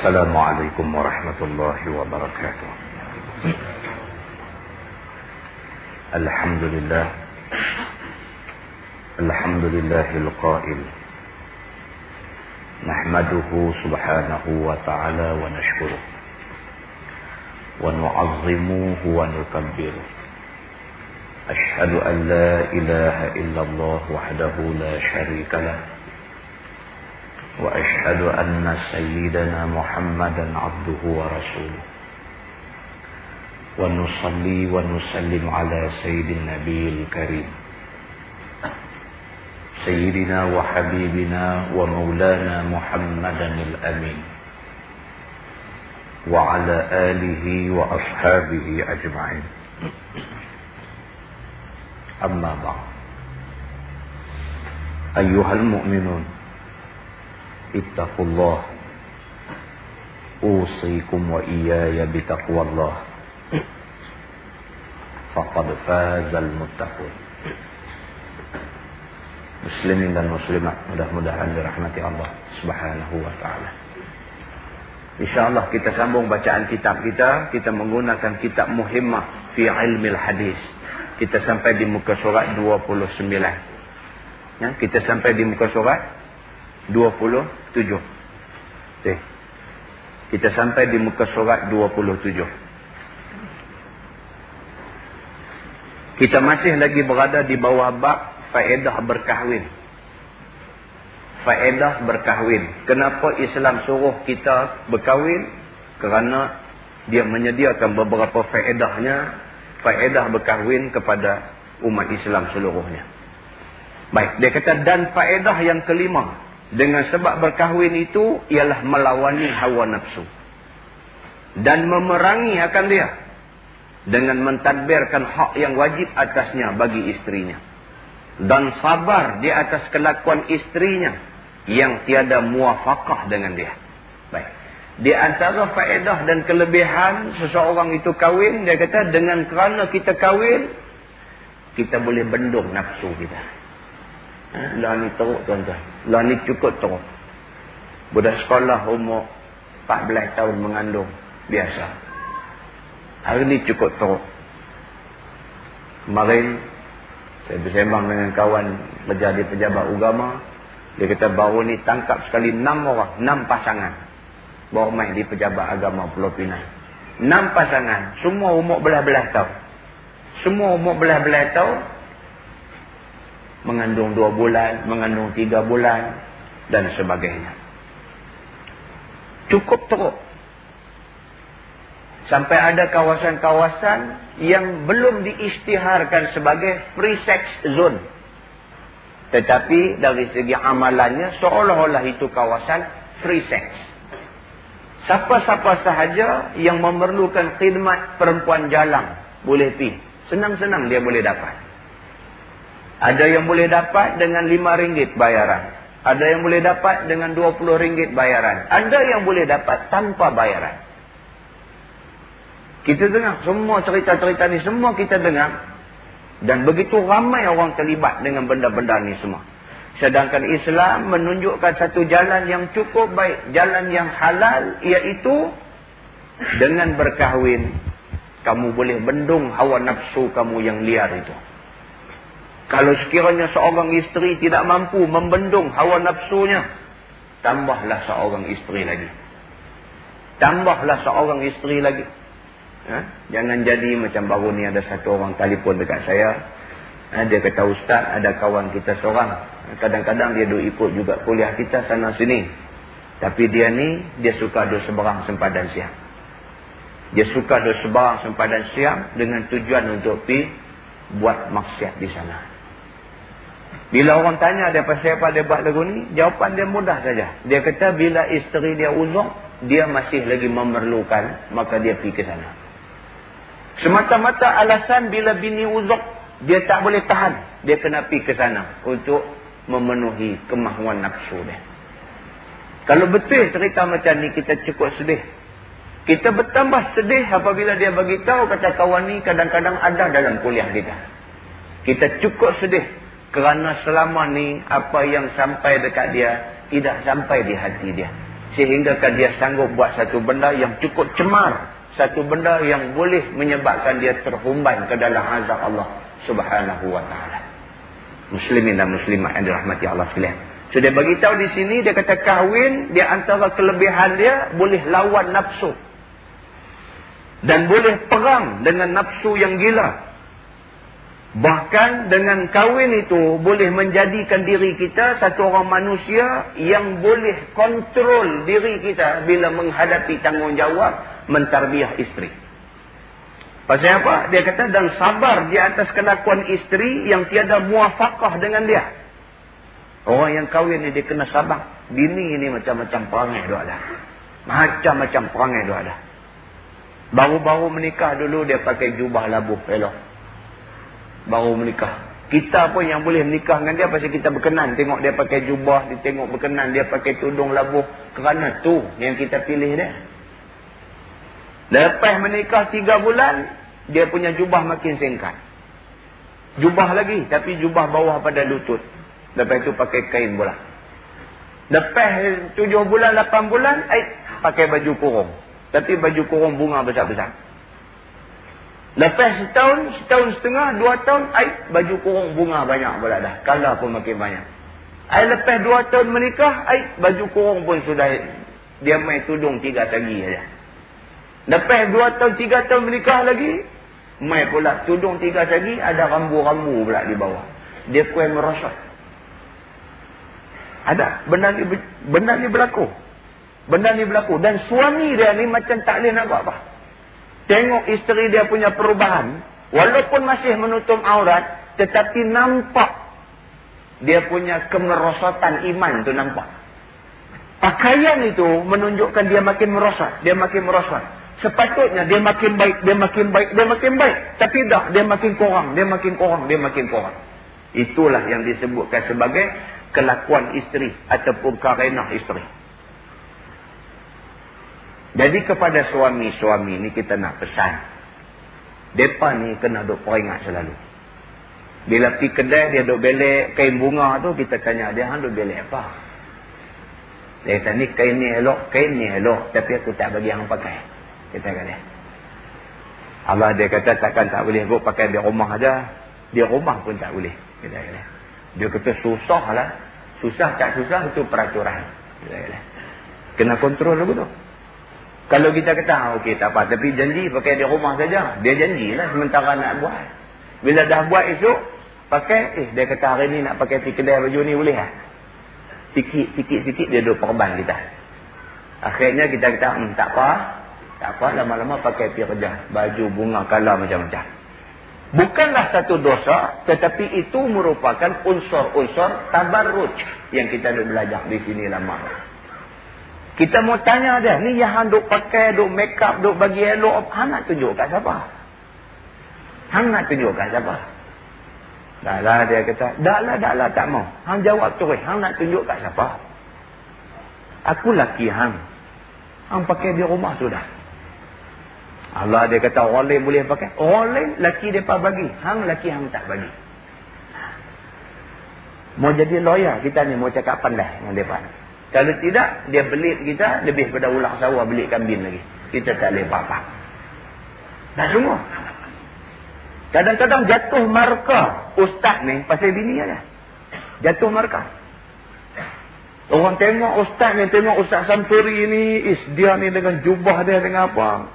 السلام عليكم ورحمة الله وبركاته. الحمد لله. الحمد لله القائل. نحمده سبحانه وتعالى ونشكره. ونعظمه ونكبره. أشهد أن لا إله إلا الله وحده لا شريك له. وأشهد أن سيدنا محمدا عبده ورسوله. ونصلي ونسلم على سيد النبي الكريم. سيدنا وحبيبنا ومولانا محمدا الأمين. وعلى آله وأصحابه أجمعين. أما بعد. أيها المؤمنون اتقوا الله أوصيكم وإياي بتقوى الله فقد فاز المتقون Muslimin dan muslimat mudah-mudahan dirahmati Allah Subhanahu wa taala. Insyaallah kita sambung bacaan kitab kita, kita menggunakan kitab Muhimmah fi Ilmil Hadis. Kita sampai di muka surat 29. Ya, kita sampai di muka surat 27. Okay. Kita sampai di muka surat 27. Kita masih lagi berada di bawah bab faedah berkahwin. Faedah berkahwin. Kenapa Islam suruh kita berkahwin? Kerana dia menyediakan beberapa faedahnya. Faedah berkahwin kepada umat Islam seluruhnya. Baik, dia kata dan faedah yang kelima. Dengan sebab berkahwin itu ialah melawani hawa nafsu. Dan memerangi akan dia. Dengan mentadbirkan hak yang wajib atasnya bagi istrinya dan sabar di atas kelakuan istrinya yang tiada muafakah dengan dia. Baik. Di antara faedah dan kelebihan seseorang itu kahwin, dia kata dengan kerana kita kahwin, kita boleh bendung nafsu kita. Ha? Lah ni teruk tuan-tuan. Lah ni cukup teruk. Budak sekolah umur 14 tahun mengandung. Biasa. Hari ni cukup teruk. Kemarin saya bersembang dengan kawan menjadi pejabat agama. Dia kata baru ni tangkap sekali enam orang, enam pasangan. Baru main di pejabat agama Pulau Pinang. Enam pasangan, semua umur belah-belah tahun. Semua umur belah-belah tahun. Mengandung dua bulan, mengandung tiga bulan dan sebagainya. Cukup teruk. Sampai ada kawasan-kawasan yang belum diisytiharkan sebagai free sex zone. Tetapi dari segi amalannya seolah-olah itu kawasan free sex. Siapa-siapa sahaja yang memerlukan khidmat perempuan jalan boleh pergi. Senang-senang dia boleh dapat. Ada yang boleh dapat dengan RM5 bayaran. Ada yang boleh dapat dengan RM20 bayaran. Ada yang boleh dapat tanpa bayaran. Kita dengar semua cerita-cerita ni semua kita dengar dan begitu ramai orang terlibat dengan benda-benda ni semua. Sedangkan Islam menunjukkan satu jalan yang cukup baik, jalan yang halal iaitu dengan berkahwin kamu boleh bendung hawa nafsu kamu yang liar itu. Kalau sekiranya seorang isteri tidak mampu membendung hawa nafsunya, tambahlah seorang isteri lagi. Tambahlah seorang isteri lagi. Ha? Jangan jadi macam baru ni ada satu orang telefon dekat saya. Ha? Dia kata, Ustaz, ada kawan kita seorang. Kadang-kadang dia duk ikut juga kuliah kita sana sini. Tapi dia ni, dia suka duk seberang sempadan siang. Dia suka duk seberang sempadan siang dengan tujuan untuk pi buat maksiat di sana. Bila orang tanya dia pasal apa dia buat lagu ni, jawapan dia mudah saja. Dia kata bila isteri dia uzur, dia masih lagi memerlukan, maka dia pergi ke sana. Semata-mata alasan bila bini uzuk, dia tak boleh tahan. Dia kena pergi ke sana untuk memenuhi kemahuan nafsu dia. Kalau betul cerita macam ni, kita cukup sedih. Kita bertambah sedih apabila dia bagi tahu kata kawan ni kadang-kadang ada dalam kuliah kita. Kita cukup sedih kerana selama ni apa yang sampai dekat dia tidak sampai di hati dia. Sehingga dia sanggup buat satu benda yang cukup cemar. Satu benda yang boleh menyebabkan dia terhumban ke dalam azab Allah subhanahu wa ta'ala. Muslimin dan muslimat yang dirahmati Allah sekalian. So dia beritahu di sini, dia kata kahwin, dia antara kelebihan dia, boleh lawan nafsu. Dan boleh perang dengan nafsu yang gila. Bahkan dengan kahwin itu boleh menjadikan diri kita satu orang manusia yang boleh kontrol diri kita bila menghadapi tanggungjawab mentarbiah isteri. Pasal apa? Dia kata dan sabar di atas kelakuan isteri yang tiada muafakah dengan dia. Orang yang kahwin ni dia kena sabar. Bini ni macam-macam perangai dia ada. Macam-macam perangai dia ada. Baru-baru menikah dulu dia pakai jubah labuh elok baru menikah. Kita pun yang boleh menikah dengan dia pasal kita berkenan. Tengok dia pakai jubah, dia tengok berkenan, dia pakai tudung labuh. Kerana tu yang kita pilih dia. Lepas menikah tiga bulan, dia punya jubah makin singkat. Jubah lagi, tapi jubah bawah pada lutut. Lepas tu pakai kain pula. Lepas tujuh bulan, lapan bulan, ay, pakai baju kurung. Tapi baju kurung bunga besar-besar. Lepas setahun, setahun setengah, dua tahun, ai baju kurung bunga banyak pula dah. Kala pun makin banyak. Ai lepas dua tahun menikah, ai baju kurung pun sudah dia main tudung tiga sagi saja. Lepas dua tahun, tiga tahun menikah lagi, main pula tudung tiga sagi, ada rambu-rambu pula di bawah. Dia kuih merosot. Ada. Benda ni, benda ni berlaku. Benda ni berlaku. Dan suami dia ni macam tak boleh nak buat apa tengok isteri dia punya perubahan, walaupun masih menutup aurat, tetapi nampak dia punya kemerosotan iman tu nampak. Pakaian itu menunjukkan dia makin merosot, dia makin merosot. Sepatutnya dia makin baik, dia makin baik, dia makin baik. Tapi dah, dia makin kurang, dia makin kurang, dia makin kurang. Itulah yang disebutkan sebagai kelakuan isteri ataupun karenah isteri. Jadi kepada suami-suami ni kita nak pesan. Mereka ni kena duk peringat selalu. Bila pergi kedai dia duk belek kain bunga tu kita tanya dia hang duk belek apa? Dia kata ni kain ni elok, kain ni elok tapi aku tak bagi hang pakai. Kita kata. Allah dia kata takkan tak boleh buat pakai di rumah aja. Di rumah pun tak boleh. Kita kata. Dia kata susah lah. Susah tak susah itu peraturan. Kita kata. Kena kontrol dulu tu. Kalau kita kata, ah, okey tak apa. Tapi janji pakai di rumah saja. Dia janjilah sementara nak buat. Bila dah buat esok, pakai. Eh, dia kata hari ni nak pakai pergi kedai baju ni boleh lah. Sikit, sikit, sikit dia duduk perban kita. Akhirnya kita kata, hmm, tak apa. Tak apa, lama-lama pakai pergi kerja. Baju bunga kala macam-macam. Bukanlah satu dosa, tetapi itu merupakan unsur-unsur tabarruj yang kita belajar di sini lama. Kita mau tanya dia, ni yang hang duk pakai, duk make up, duk bagi elok, hang nak tunjuk kat siapa? Hang nak tunjuk kat siapa? Dah lah dia kata, dah lah, dah lah, tak mau. Hang jawab terus, hang nak tunjuk kat siapa? Aku laki hang. Hang pakai di rumah sudah. Allah dia kata, orang lain boleh pakai. Orang lain, laki mereka bagi. Hang laki hang tak bagi. Mau jadi lawyer kita ni, mau cakap pandai dengan mereka kalau tidak, dia belit kita lebih pada ulang sawah belit kambing lagi. Kita tak boleh apa-apa. Dah semua. Kadang-kadang jatuh markah ustaz ni pasal bini aja. Jatuh markah. Orang tengok ustaz ni, tengok ustaz Samsuri ni, is dia ni dengan jubah dia dengan apa.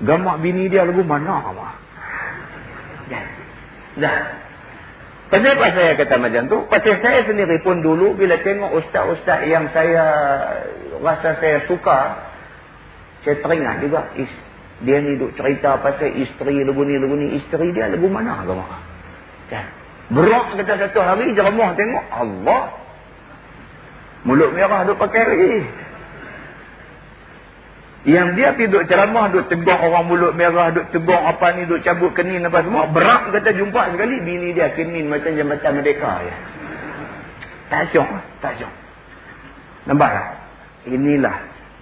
Gamak bini dia lagu mana apa. Dah. Dah. Kenapa saya kata macam tu? Pasal saya sendiri pun dulu bila tengok ustaz-ustaz yang saya rasa saya suka, saya teringat juga. Is, dia ni duk cerita pasal isteri lagu ni, lagu ni. Isteri dia lagu mana agama? Kan? Berak kata satu hari, jeremah tengok. Allah. Mulut merah duk pakai lagi. Yang dia pergi duduk ceramah, duduk tegur orang mulut merah, duduk tegur apa ni, duduk cabut kenin apa semua. Berat kata jumpa sekali, bini dia kenin macam jambatan merdeka. Ya. Tak syok, tak syok. Nampak tak? Inilah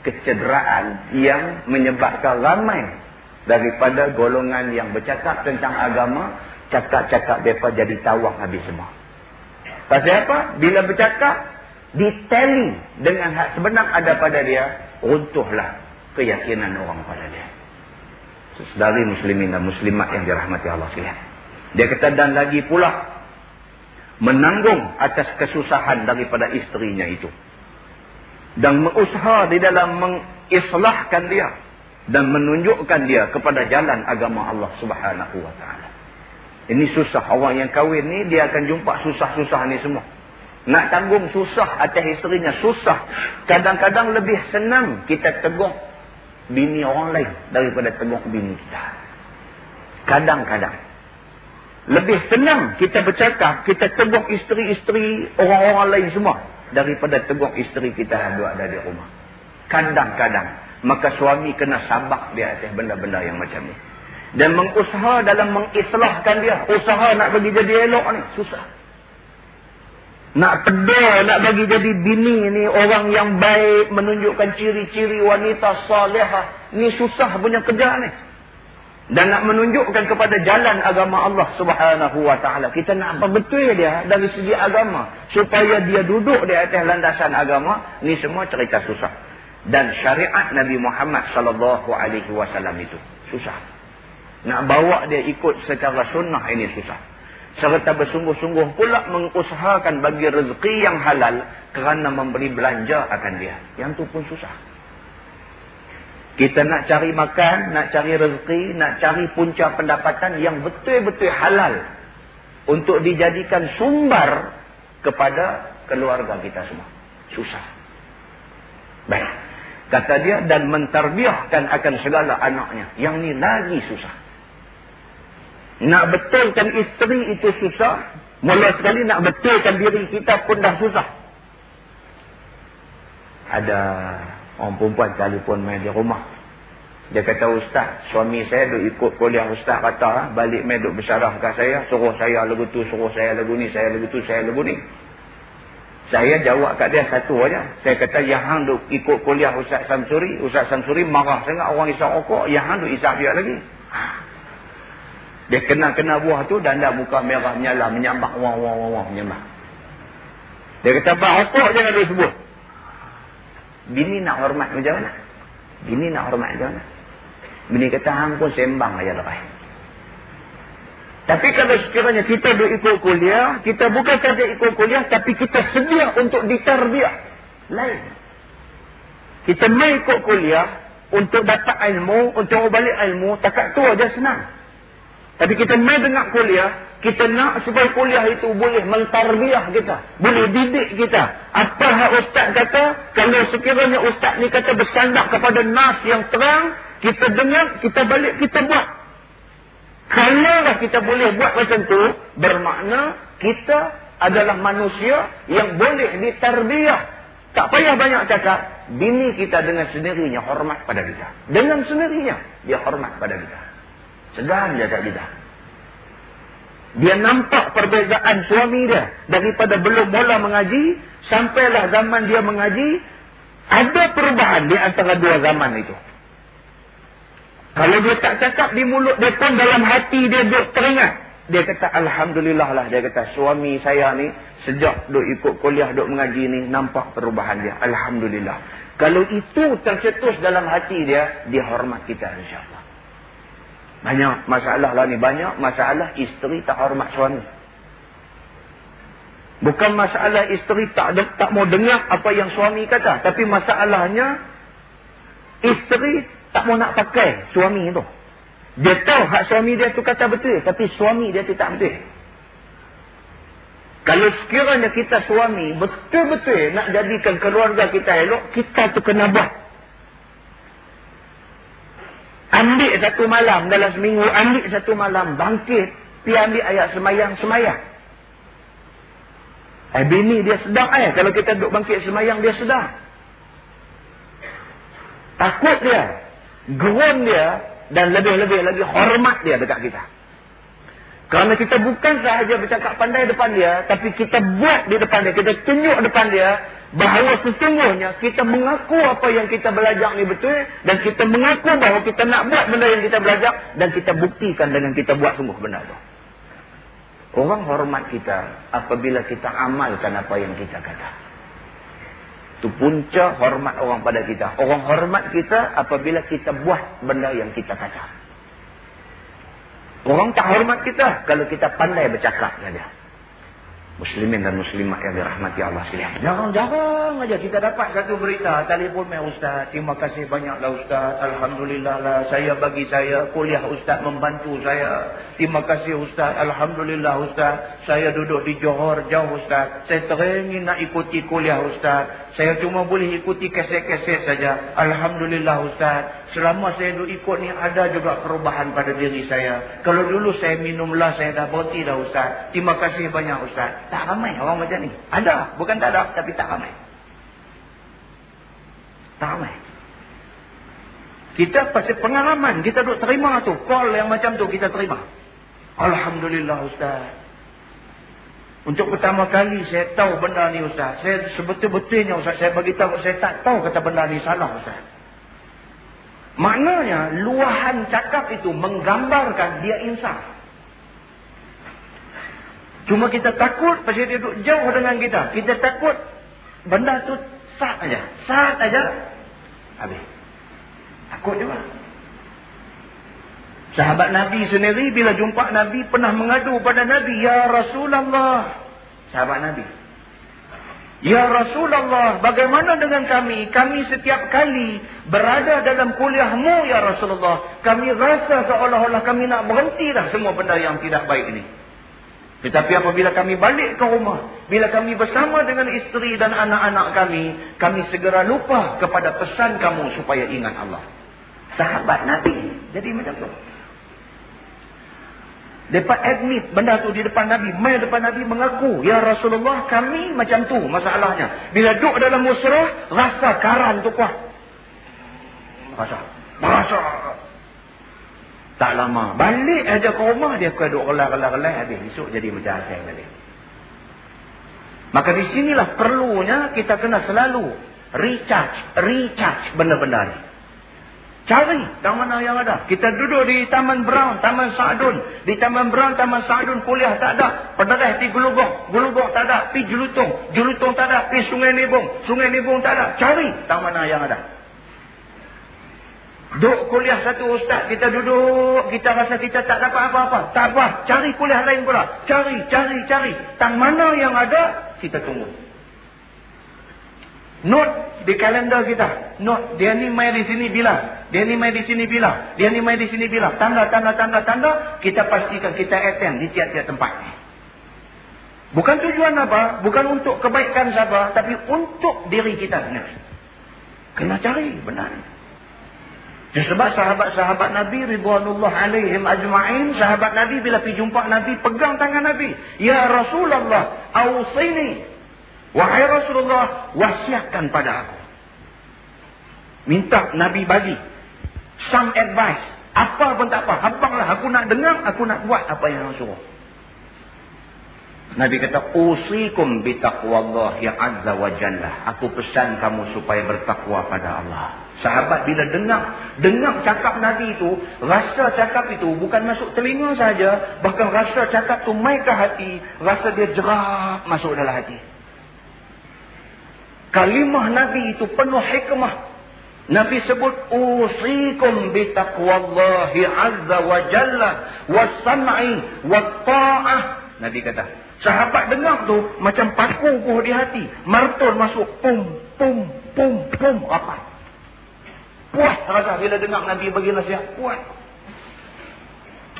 kecederaan yang menyebabkan ramai daripada golongan yang bercakap tentang agama, cakap-cakap mereka jadi tawak habis semua. Pasal apa? Bila bercakap, ditali dengan hak sebenar ada pada dia, runtuhlah keyakinan orang pada dia. Sedari muslimin dan muslimat yang dirahmati Allah sekalian. Dia kata dan lagi pula menanggung atas kesusahan daripada istrinya itu. Dan berusaha di dalam mengislahkan dia dan menunjukkan dia kepada jalan agama Allah Subhanahu wa taala. Ini susah orang yang kahwin ni dia akan jumpa susah-susah ni semua. Nak tanggung susah atas istrinya susah. Kadang-kadang lebih senang kita tegur bini orang lain daripada tegur bini kita. Kadang-kadang. Lebih senang kita bercakap, kita tegur isteri-isteri orang-orang lain semua daripada tegur isteri kita yang ada di rumah. Kadang-kadang. Maka suami kena sabar di atas benda-benda yang macam ni. Dan mengusaha dalam mengislahkan dia. Usaha nak bagi jadi elok ni. Susah. Nak pedal, nak bagi jadi bini ni orang yang baik, menunjukkan ciri-ciri wanita salihah. Ni susah punya kerja ni. Dan nak menunjukkan kepada jalan agama Allah subhanahu wa ta'ala. Kita nak betul dia dari segi agama. Supaya dia duduk di atas landasan agama. Ni semua cerita susah. Dan syariat Nabi Muhammad sallallahu alaihi wasallam itu. Susah. Nak bawa dia ikut secara sunnah ini susah serta bersungguh-sungguh pula mengusahakan bagi rezeki yang halal kerana memberi belanja akan dia. Yang tu pun susah. Kita nak cari makan, nak cari rezeki, nak cari punca pendapatan yang betul-betul halal untuk dijadikan sumber kepada keluarga kita semua. Susah. Baik. Kata dia dan mentarbiahkan akan segala anaknya. Yang ni lagi susah. Nak betulkan isteri itu susah. Mula sekali nak betulkan diri kita pun dah susah. Ada orang perempuan telefon main di rumah. Dia kata, Ustaz, suami saya duk ikut kuliah Ustaz kata, balik main duk bersyarah kat saya, suruh saya lagu tu, suruh saya lagu ni, saya lagu tu, saya lagu ni. Saya jawab kat dia satu aja. Saya kata, yang hang duk ikut kuliah Ustaz Samsuri, Ustaz Samsuri marah sangat orang isap rokok, yang hang duk isap dia lagi. Dia kena-kena buah tu dan dah muka merah menyala, menyambak, wah, wah, wah, wah, menyambak. Dia kata, Pak Hokok jangan dia sebut. Bini nak hormat macam mana? Bini nak hormat macam mana? Bini kata, hang pun sembang aja lepas. Tapi kalau sekiranya kita duk ikut kuliah, kita bukan saja ikut kuliah, tapi kita sedia untuk ditarbiah. Lain. Kita main ikut kuliah, untuk dapat ilmu, untuk balik ilmu, takat tu aja senang. Tapi kita main dengar kuliah, kita nak supaya kuliah itu boleh mentarbiah kita. Boleh didik kita. Apa hak ustaz kata, kalau sekiranya ustaz ni kata bersandar kepada nas yang terang, kita dengar, kita balik, kita buat. Kalau kita boleh buat macam tu, bermakna kita adalah manusia yang boleh ditarbiah. Tak payah banyak cakap, bini kita dengan sendirinya hormat pada kita. Dengan sendirinya, dia hormat pada kita. Segan dia tak kita. Dia nampak perbezaan suami dia. Daripada belum mula mengaji. Sampailah zaman dia mengaji. Ada perubahan di antara dua zaman itu. Kalau dia tak cakap di mulut dia pun dalam hati dia duduk teringat. Dia kata Alhamdulillah lah. Dia kata suami saya ni sejak duduk ikut kuliah duduk mengaji ni. Nampak perubahan dia. Alhamdulillah. Kalau itu tercetus dalam hati dia. Dia hormat kita insyaAllah. Banyak masalah lah ni. Banyak masalah isteri tak hormat suami. Bukan masalah isteri tak tak mau dengar apa yang suami kata. Tapi masalahnya, isteri tak mau nak pakai suami itu. Dia tahu hak suami dia tu kata betul. Tapi suami dia tu tak betul. Kalau sekiranya kita suami betul-betul nak jadikan keluarga kita elok, kita tu kena buat. Ambil satu malam dalam seminggu, ambil satu malam, bangkit, pi ambil ayat semayang, semayang. Eh, bini dia sedang eh. Kalau kita duduk bangkit semayang, dia sedang. Takut dia. Gerun dia. Dan lebih-lebih lagi hormat dia dekat kita. Kerana kita bukan sahaja bercakap pandai depan dia. Tapi kita buat di depan dia. Kita tunjuk depan dia bahawa sesungguhnya kita mengaku apa yang kita belajar ni betul dan kita mengaku bahawa kita nak buat benda yang kita belajar dan kita buktikan dengan kita buat sungguh benda tu. Orang hormat kita apabila kita amalkan apa yang kita kata. Itu punca hormat orang pada kita. Orang hormat kita apabila kita buat benda yang kita kata. Orang tak hormat kita kalau kita pandai bercakap dengan dia. Muslimin dan muslimat yang dirahmati Allah sekalian. Jarang-jarang aja kita dapat satu berita. Telefon mai Ustaz. Terima kasih banyaklah Ustaz. Alhamdulillah lah. Saya bagi saya kuliah Ustaz membantu saya. Terima kasih Ustaz. Alhamdulillah Ustaz. Saya duduk di Johor jauh Ustaz. Saya teringin nak ikuti kuliah Ustaz. Saya cuma boleh ikuti keset-keset saja. Alhamdulillah Ustaz. Selama saya duduk ikut ni ada juga perubahan pada diri saya. Kalau dulu saya minumlah saya dah berhenti dah Ustaz. Terima kasih banyak Ustaz. Tak ramai orang macam ni. Ada. Bukan tak ada tapi tak ramai. Tak ramai. Kita pasal pengalaman kita duduk terima tu. Call yang macam tu kita terima. Alhamdulillah Ustaz. Untuk pertama kali saya tahu benda ni Ustaz. Saya sebetul-betulnya Ustaz. Saya beritahu saya tak tahu kata benda ni salah Ustaz. Maknanya luahan cakap itu menggambarkan dia insaf. Cuma kita takut pasal dia duduk jauh dengan kita. Kita takut benda tu sat aja, Sat aja. Habis. Takut juga. Sahabat Nabi sendiri bila jumpa Nabi pernah mengadu pada Nabi. Ya Rasulullah. Sahabat Nabi. Ya Rasulullah, bagaimana dengan kami? Kami setiap kali berada dalam kuliahmu, Ya Rasulullah. Kami rasa seolah-olah kami nak berhenti dah semua benda yang tidak baik ini. Tetapi apabila kami balik ke rumah, bila kami bersama dengan isteri dan anak-anak kami, kami segera lupa kepada pesan kamu supaya ingat Allah. Sahabat Nabi. Jadi macam tu. Mereka admit benda tu di depan Nabi. Mai depan Nabi mengaku. Ya Rasulullah kami macam tu masalahnya. Bila duduk dalam musrah, rasa karan tu kuat. Rasa. Rasa. Tak lama. Balik aja ke rumah, dia kena duduk relai-relai-relai. Habis esok jadi macam asing tadi. Maka di sinilah perlunya kita kena selalu recharge. Recharge benda-benda ni. Cari yang mana yang ada. Kita duduk di Taman Brown, Taman Sa'adun. Di Taman Brown, Taman Sa'adun kuliah tak ada. Pederah di Gelugong. Gelugong tak ada. Pi Jelutong. Jelutong tak ada. Pi Sungai Nibung. Sungai Nibung tak ada. Cari yang mana yang ada. Duk kuliah satu ustaz. Kita duduk. Kita rasa kita tak dapat apa-apa. Tak apa. Cari kuliah lain pula. Cari, cari, cari. Tang mana yang ada, kita tunggu. Note di kalender kita. Note, dia ni main di sini bila. Dia ni main di sini bila. Dia ni main di sini bila. Tanda, tanda, tanda, tanda. Kita pastikan kita attend di tiap-tiap tempat. Bukan tujuan apa. Bukan untuk kebaikan siapa. Tapi untuk diri kita sendiri. Kena cari, benar. Sebab sahabat-sahabat Nabi Ridwanullah alaihim ajma'in Sahabat Nabi bila pergi jumpa Nabi Pegang tangan Nabi Ya Rasulullah Awsini Wahai Rasulullah, wasiatkan pada aku. Minta Nabi bagi. Some advice. Apa pun tak apa. Habanglah aku nak dengar, aku nak buat apa yang suruh. Nabi kata, Usikum bitaqwallahi azza wa jalla. Aku pesan kamu supaya bertakwa pada Allah. Sahabat bila dengar, dengar cakap Nabi itu, rasa cakap itu bukan masuk telinga saja, bahkan rasa cakap itu mai ke hati, rasa dia jerak masuk dalam hati. Kalimah Nabi itu penuh hikmah. Nabi sebut usikum bi taqwallahi azza wa jalla was sam'i wat ta'ah. Nabi kata, sahabat dengar tu macam paku di hati, martul masuk pum pum pum pum apa? Puas rasa bila dengar Nabi bagi nasihat, puas.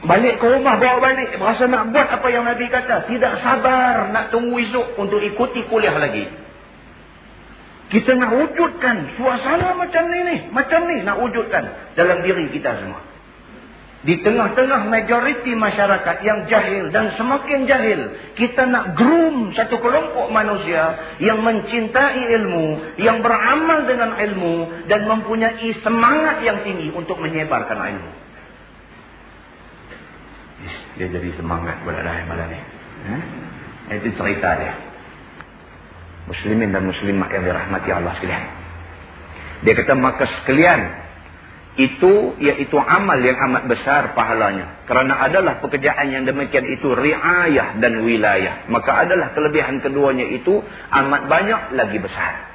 Balik ke rumah, bawa balik. Rasa nak buat apa yang Nabi kata. Tidak sabar nak tunggu esok untuk ikuti kuliah lagi. Kita nak wujudkan suasana macam ni ni. Macam ni nak wujudkan dalam diri kita semua. Di tengah-tengah majoriti masyarakat yang jahil dan semakin jahil. Kita nak groom satu kelompok manusia yang mencintai ilmu. Yang beramal dengan ilmu. Dan mempunyai semangat yang tinggi untuk menyebarkan ilmu. Dia jadi semangat pada dah malam ni. Eh? Itu cerita dia muslimin dan muslimat yang dirahmati Allah sekalian. Dia kata maka sekalian itu iaitu amal yang amat besar pahalanya. Kerana adalah pekerjaan yang demikian itu riayah dan wilayah. Maka adalah kelebihan keduanya itu amat banyak lagi besar.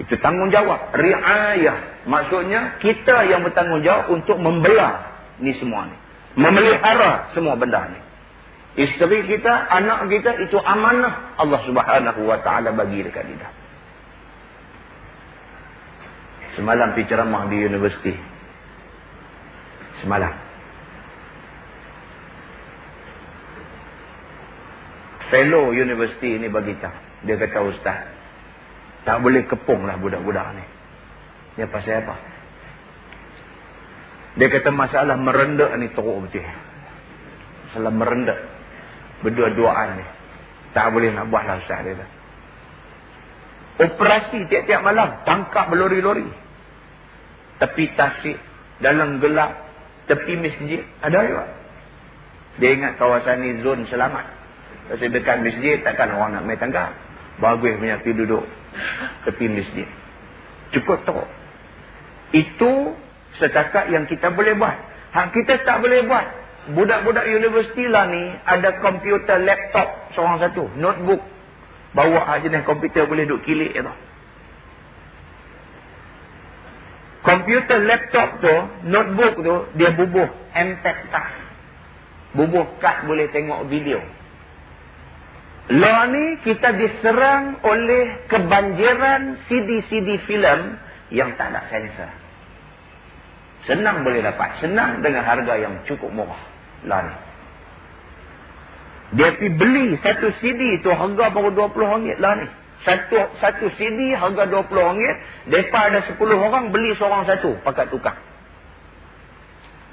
Itu tanggungjawab. Riayah. Maksudnya kita yang bertanggungjawab untuk membelah ni semua ni. Memelihara semua benda ni. Isteri kita, anak kita itu amanah Allah subhanahu wa ta'ala bagi dekat kita. Semalam pergi ceramah di universiti. Semalam. Fellow universiti ini bagi tak. Dia kata ustaz. Tak boleh kepung lah budak-budak ni. Dia pasal apa? Dia kata masalah merendak ni teruk betul. Masalah merendak berdua-duaan ni. Tak boleh nak buat lah Ustaz dia. Operasi tiap-tiap malam. Tangkap berlori-lori. Tepi tasik. Dalam gelap. Tepi masjid. Ada juga. Dia ingat kawasan ni zon selamat. Kasi dekat masjid takkan orang nak main tangkap. Bagus punya pergi duduk. Tepi masjid. Cukup teruk. Itu setakat yang kita boleh buat. Hak kita tak boleh buat budak-budak universiti lah ni ada komputer laptop seorang satu, notebook. Bawa jenis komputer boleh duk kilik tu. Komputer laptop tu, notebook tu, dia bubuh MPEG tak. Bubuh kad boleh tengok video. Lah ni kita diserang oleh kebanjiran CD-CD filem yang tak ada sensor. Senang boleh dapat. Senang dengan harga yang cukup murah lari. Dia pergi beli satu CD tu harga baru 20 ringgit lah ni. Satu satu CD harga 20 ringgit. Mereka ada 10 orang beli seorang satu pakai tukar.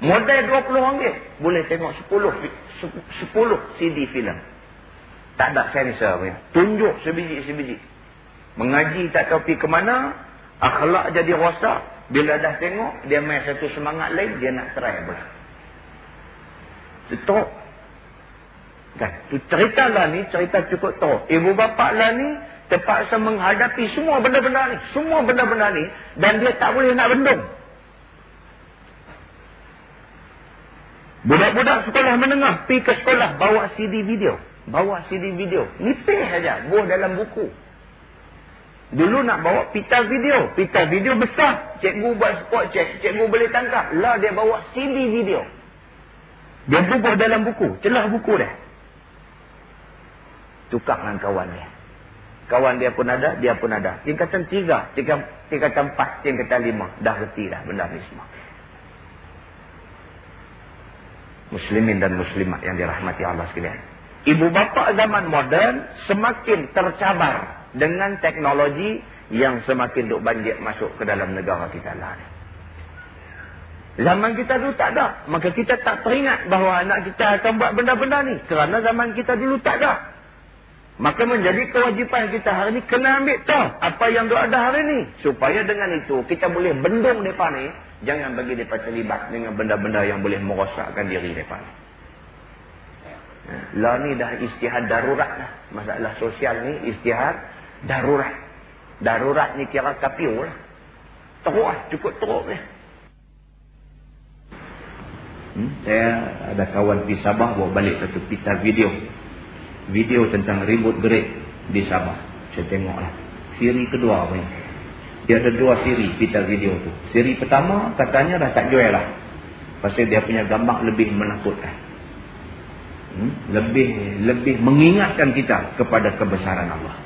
Modal 20 ringgit. Boleh tengok 10, 10 CD filem. Tak ada sensor punya. Tunjuk sebiji-sebiji. Mengaji tak tahu pergi ke mana. Akhlak jadi rosak. Bila dah tengok, dia main satu semangat lain, dia nak try pula. Teruk. Kan? Tu cerita lah ni, cerita cukup teruk. Ibu bapa lah ni terpaksa menghadapi semua benda-benda ni. Semua benda-benda ni. Dan dia tak boleh nak bendung. Budak-budak sekolah menengah pergi ke sekolah bawa CD video. Bawa CD video. Nipih saja. Buah dalam buku. Dulu nak bawa pita video. Pita video besar. Cikgu buat spot check. Cikgu boleh tangkap. Lah dia bawa CD video. Dia bubuh dalam buku. Celah buku dia. Tukar kawan dia. Kawan dia pun ada, dia pun ada. Tingkatan tiga, tingkatan empat, tingkatan lima. Dah reti dah benda ni semua. Muslimin dan muslimat yang dirahmati Allah sekalian. Ibu bapa zaman moden semakin tercabar dengan teknologi yang semakin duk banjir masuk ke dalam negara kita lah. Zaman kita dulu tak ada. Maka kita tak teringat bahawa anak kita akan buat benda-benda ni. Kerana zaman kita dulu tak ada. Maka menjadi kewajipan kita hari ini kena ambil tahu apa yang ada hari ini. Supaya dengan itu kita boleh bendung mereka ni. Jangan bagi mereka terlibat dengan benda-benda yang boleh merosakkan diri mereka ni. Lah ni dah istihad darurat lah. Masalah sosial ni istihad darurat. Darurat ni kira kapiu lah. Teruk lah. Cukup teruk lah. Hmm? Saya ada kawan di Sabah bawa balik satu pita video. Video tentang ribut gerik di Sabah. Saya tengoklah. Siri kedua punya. Dia ada dua siri pita video tu. Siri pertama katanya dah tak jual lah. Pasal dia punya gambar lebih menakutkan. Hmm? Lebih lebih mengingatkan kita kepada kebesaran Allah.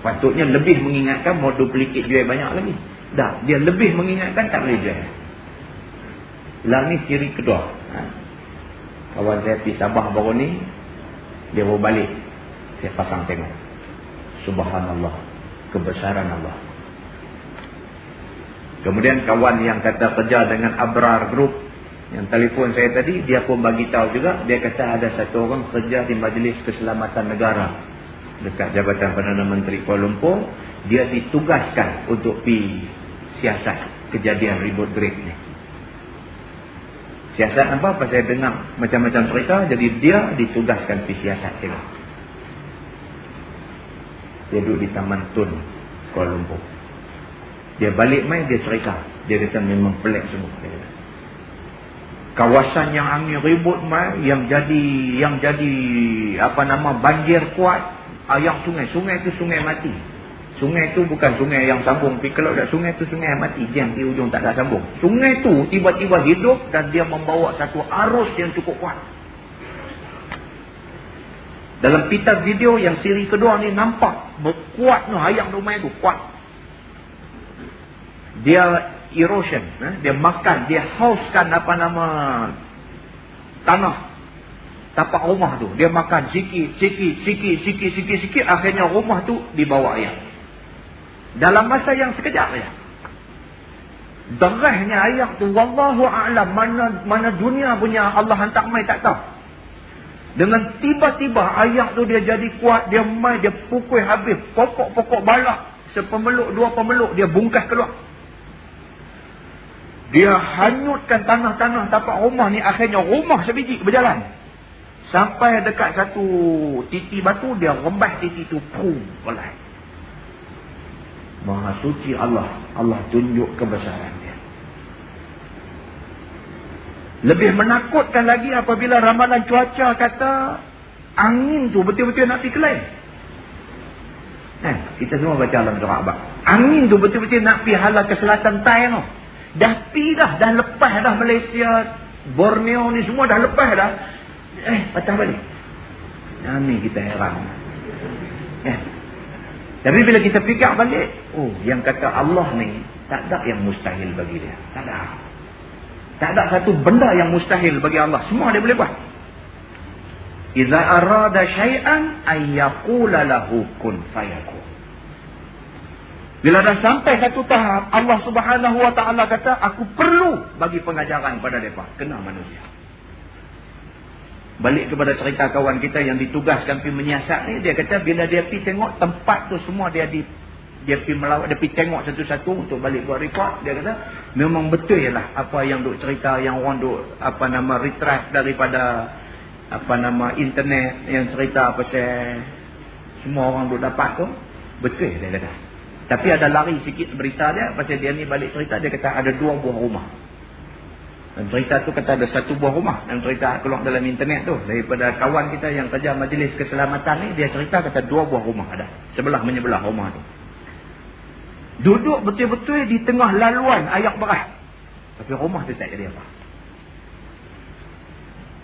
Patutnya lebih mengingatkan mau duplicate jual banyak lagi. Dah, dia lebih mengingatkan tak boleh jual. Lah ni ciri kedua. Ha. Kawan saya pergi Sabah baru ni. Dia bawa balik. Saya pasang tengok. Subhanallah. Kebesaran Allah. Kemudian kawan yang kata kerja dengan Abrar Group. Yang telefon saya tadi. Dia pun bagi tahu juga. Dia kata ada satu orang kerja di Majlis Keselamatan Negara. Dekat Jabatan Perdana Menteri Kuala Lumpur. Dia ditugaskan untuk pi siasat kejadian ribut great ni. Siasat apa? Saya dengar macam-macam cerita. Jadi dia ditugaskan pergi siasat tengok. Dia duduk di Taman Tun, Kuala Lumpur. Dia balik main, dia cerita. Dia kata memang pelik semua. Kawasan yang angin ribut main, yang jadi yang jadi apa nama banjir kuat, ayam sungai. Sungai itu sungai mati. Sungai tu bukan sungai yang sambung. Tapi kalau dah sungai tu sungai mati. Jam di ujung tak ada sambung. Sungai tu tiba-tiba hidup dan dia membawa satu arus yang cukup kuat. Dalam pita video yang siri kedua ni nampak berkuat no hayang rumah tu kuat. Dia erosion, eh? dia makan, dia hauskan apa nama tanah tapak rumah tu. Dia makan sikit, sikit, sikit, sikit, sikit, sikit akhirnya rumah tu dibawa air. Dalam masa yang sekejap saja. Derahnya ayat tu wallahu a'lam mana mana dunia punya Allah hantar mai tak tahu. Dengan tiba-tiba ayat tu dia jadi kuat, dia mai, dia pukul habis. Pokok-pokok balak, sepemeluk, dua pemeluk, dia bungkas keluar. Dia hanyutkan tanah-tanah tapak rumah ni, akhirnya rumah sebiji berjalan. Sampai dekat satu titi batu, dia rembah titi tu, pum, belai. Maha suci Allah, Allah tunjuk kebesaran dia. Lebih menakutkan lagi apabila ramalan cuaca kata angin tu betul-betul nak pergi ke lain. Eh, kita semua baca dalam surah Abad. Angin tu betul-betul nak pergi halal ke selatan Thai tu. Dah pergi dah, dah lepas dah Malaysia, Borneo ni semua dah lepas dah. Eh, patah balik. Ini kita heran. Eh. Tapi bila kita fikir balik, oh, yang kata Allah ni, tak ada yang mustahil bagi dia. Tak ada. Tak ada satu benda yang mustahil bagi Allah. Semua dia boleh buat. Iza arada syai'an ayyaqula lahu kun fayakun. Bila dah sampai satu tahap, Allah subhanahu wa ta'ala kata, aku perlu bagi pengajaran pada mereka. Kena manusia. Balik kepada cerita kawan kita yang ditugaskan pergi menyiasat ni, dia kata bila dia pergi tengok tempat tu semua dia di dia pergi melawat, dia pergi tengok satu-satu untuk balik buat report. Dia kata, memang betul lah apa yang duk cerita, yang orang duk, apa nama, retract daripada, apa nama, internet, yang cerita apa saya, semua orang duk dapat tu, betul dia kata. Tapi ada lari sikit berita dia, pasal dia ni balik cerita, dia kata ada dua buah rumah. Dan cerita tu kata ada satu buah rumah. Dan cerita keluar dalam internet tu. Daripada kawan kita yang kerja majlis keselamatan ni, dia cerita kata dua buah rumah ada. Sebelah menyebelah rumah tu. Duduk betul-betul di tengah laluan ayak beras. Tapi rumah tu tak jadi apa.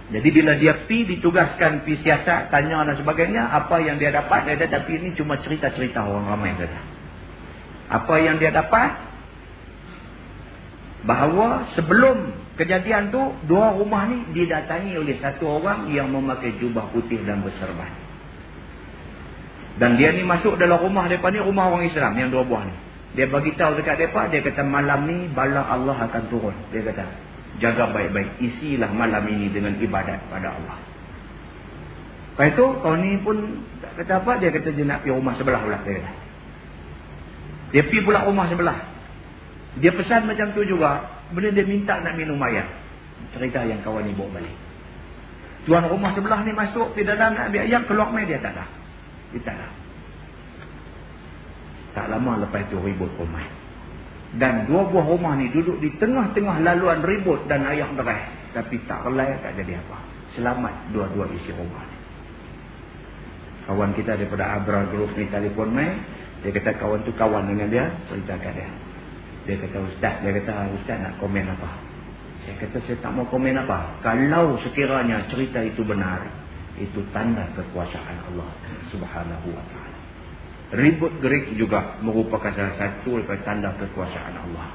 Jadi bila dia pi ditugaskan pi siasat, tanya dan sebagainya, apa yang dia dapat, dia ada tapi ini cuma cerita-cerita orang ramai saja. Apa yang dia dapat? Bahawa sebelum kejadian tu, dua rumah ni didatangi oleh satu orang yang memakai jubah putih dan berserban. Dan dia ni masuk dalam rumah mereka ni, rumah orang Islam yang dua buah ni. Dia bagi tahu dekat depa, dia kata malam ni bala Allah akan turun. Dia kata, jaga baik-baik, isilah malam ini dengan ibadat pada Allah. Lepas itu, kau ni pun tak kata apa, dia kata dia nak pergi rumah sebelah pula. Dia, kata. dia pergi pula rumah sebelah. Dia pesan macam tu juga, kemudian dia minta nak minum air. Cerita yang kawan ni bawa balik. Tuan rumah sebelah ni masuk, di dalam nak ambil ayam, keluar main dia tak ada. Dia tak ada. Tak lama lepas itu ribut rumah. Dan dua buah rumah ni duduk di tengah-tengah laluan ribut dan ayak deras. Tapi tak relai, tak jadi apa. Selamat dua-dua isi rumah ni. Kawan kita daripada Abra Group ni telefon main. Dia kata kawan tu kawan dengan dia. Ceritakan dia. Dia kata ustaz. Dia kata ustaz nak komen apa. Saya kata saya tak mau komen apa. Kalau sekiranya cerita itu benar. Itu tanda kekuasaan Allah subhanahu wa ta'ala. Ribut gerik juga merupakan salah satu daripada tanda kekuasaan Allah.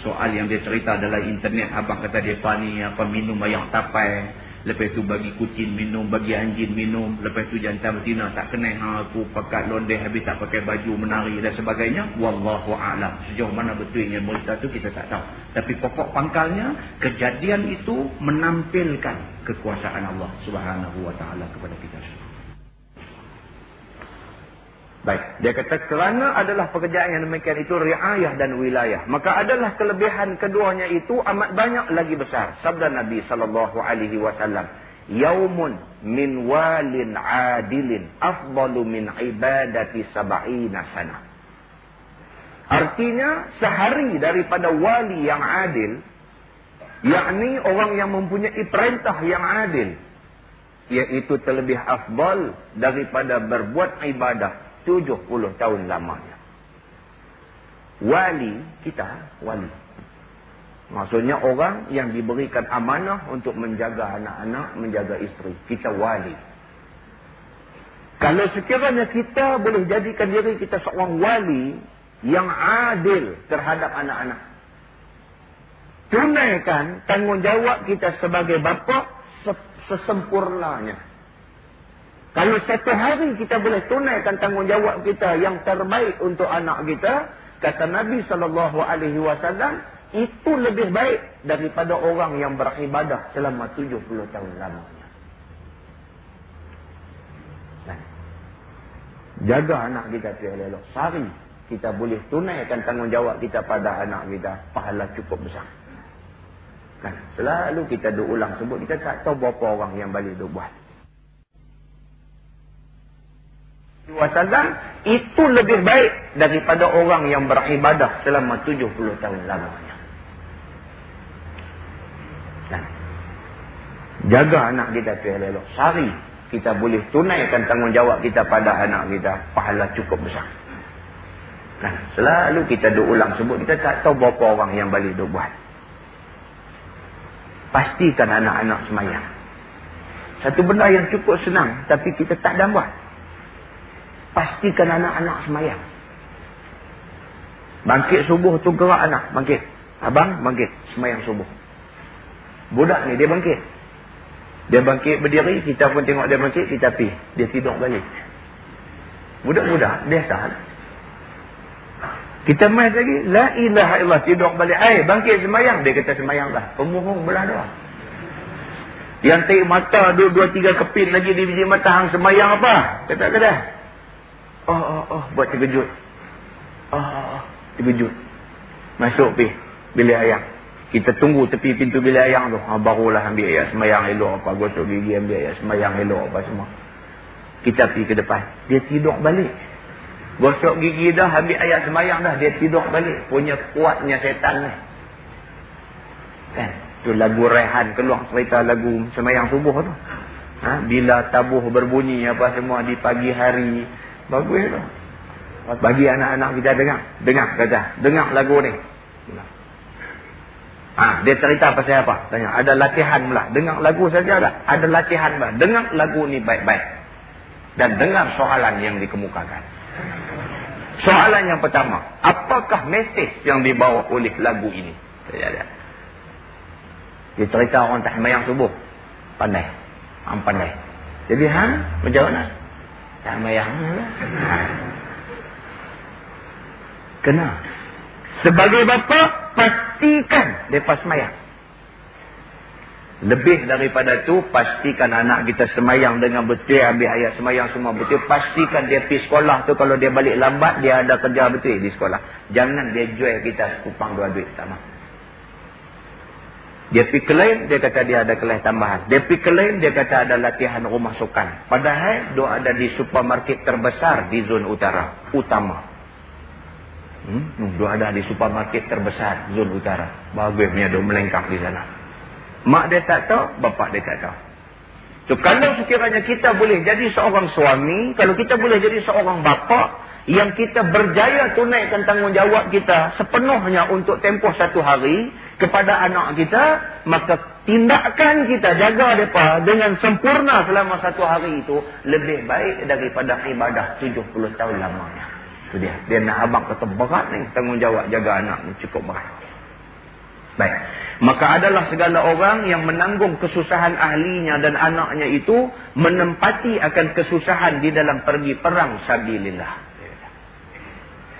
Soal yang dia cerita adalah internet. Abang kata dia pani apa minum ayam tapai. Lepas tu bagi kucing minum, bagi anjing minum. Lepas tu jantan betina tak kena ha, aku pakai londe habis tak pakai baju menari dan sebagainya. Wallahu a'lam. Sejauh mana betulnya berita tu kita tak tahu. Tapi pokok pangkalnya kejadian itu menampilkan kekuasaan Allah subhanahu wa ta'ala kepada kita semua. Baik, dia kata kerana adalah pekerjaan yang demikian itu riayah dan wilayah. Maka adalah kelebihan keduanya itu amat banyak lagi besar. Sabda Nabi sallallahu alaihi wasallam, "Yaumun min walin adilin afdalu min ibadati sab'ina sana." Artinya sehari daripada wali yang adil, yakni orang yang mempunyai perintah yang adil, iaitu terlebih afdal daripada berbuat ibadah 70 tahun lamanya. Wali kita, wali. Maksudnya orang yang diberikan amanah untuk menjaga anak-anak, menjaga isteri. Kita wali. Kalau sekiranya kita boleh jadikan diri kita seorang wali yang adil terhadap anak-anak. Tunaikan tanggungjawab kita sebagai bapa sesempurnanya. Kalau satu hari kita boleh tunaikan tanggungjawab kita yang terbaik untuk anak kita, kata Nabi sallallahu alaihi wasallam, itu lebih baik daripada orang yang beribadah selama 70 tahun lamanya. Jaga anak kita elok. Sari kita boleh tunaikan tanggungjawab kita pada anak kita, pahala cukup besar. Kan? Selalu kita duk ulang sebut, kita tak tahu berapa orang yang balik duk buat. Wasallam itu lebih baik daripada orang yang beribadah selama 70 tahun lamanya. Nah. Jaga anak kita tu elok. Sari kita boleh tunaikan tanggungjawab kita pada anak kita, pahala cukup besar. Nah, selalu kita duk ulang sebut, kita tak tahu berapa orang yang balik duk buat. Pastikan anak-anak semayang. Satu benda yang cukup senang, tapi kita tak dan buat pastikan anak-anak semayang. Bangkit subuh tu gerak anak, bangkit. Abang, bangkit, semayang subuh. Budak ni, dia bangkit. Dia bangkit berdiri, kita pun tengok dia bangkit, kita pergi. Dia tidur balik. Budak-budak, biasa. Kita main lagi, La ilaha illallah, tidur balik. Eh, bangkit semayang. Dia kata semayang lah. Pemohong belah dua. Yang tarik mata, dua, dua, tiga kepin lagi di biji mata, hang semayang apa? Kata-kata. Oh, oh, buat terkejut. Oh, oh, oh, terkejut. Masuk pergi bilik ayam. Kita tunggu tepi pintu bilik ayam tu. Ha, barulah ambil ayat semayang elok apa. Gosok gigi ambil ayat semayang elok apa semua. Kita pergi ke depan. Dia tidur balik. Gosok gigi dah, ambil ayat semayang dah. Dia tidur balik. Punya kuatnya setan ni. Kan? Tu lagu Rehan keluar cerita lagu semayang subuh tu. Ha? Bila tabuh berbunyi apa semua di pagi hari Bagus tu. Bagi anak-anak kita dengar. Dengar kata. Dengar lagu ni. Ha, dia cerita pasal apa? Tanya. Ada latihan pula. Dengar lagu saja tak? Ada latihan pula. Dengar lagu ni baik-baik. Dan dengar soalan yang dikemukakan. Soalan yang pertama. Apakah mesej yang dibawa oleh lagu ini? Dia cerita orang tak semayang subuh. Pandai. Am pandai. Jadi hang macam mana? Tak mayang. Kena. Sebagai bapa, pastikan mereka semayang. Lebih daripada tu, pastikan anak kita semayang dengan betul, ambil ayat semayang semua betul. Pastikan dia pergi sekolah tu, kalau dia balik lambat, dia ada kerja betul di sekolah. Jangan dia jual kita sekupang dua duit. Tak mahu. Dia pergi klaim, dia kata dia ada kelas tambahan. Dia pergi klaim, dia kata ada latihan rumah sukan. Padahal, dia ada di supermarket terbesar di zon utara. Utama. Hmm? Dia ada di supermarket terbesar zon utara. Bagus dia melengkap di sana. Mak dia tak tahu, bapak dia tak tahu. So, kalau sekiranya kita boleh jadi seorang suami, kalau kita boleh jadi seorang bapa, yang kita berjaya tunaikan tanggungjawab kita sepenuhnya untuk tempoh satu hari kepada anak kita, maka tindakan kita jaga mereka dengan sempurna selama satu hari itu lebih baik daripada ibadah 70 tahun lamanya. Itu dia. Dia nak abang kata berat ni tanggungjawab jaga anak ni cukup berat. Baik. Maka adalah segala orang yang menanggung kesusahan ahlinya dan anaknya itu menempati akan kesusahan di dalam pergi perang sabilillah.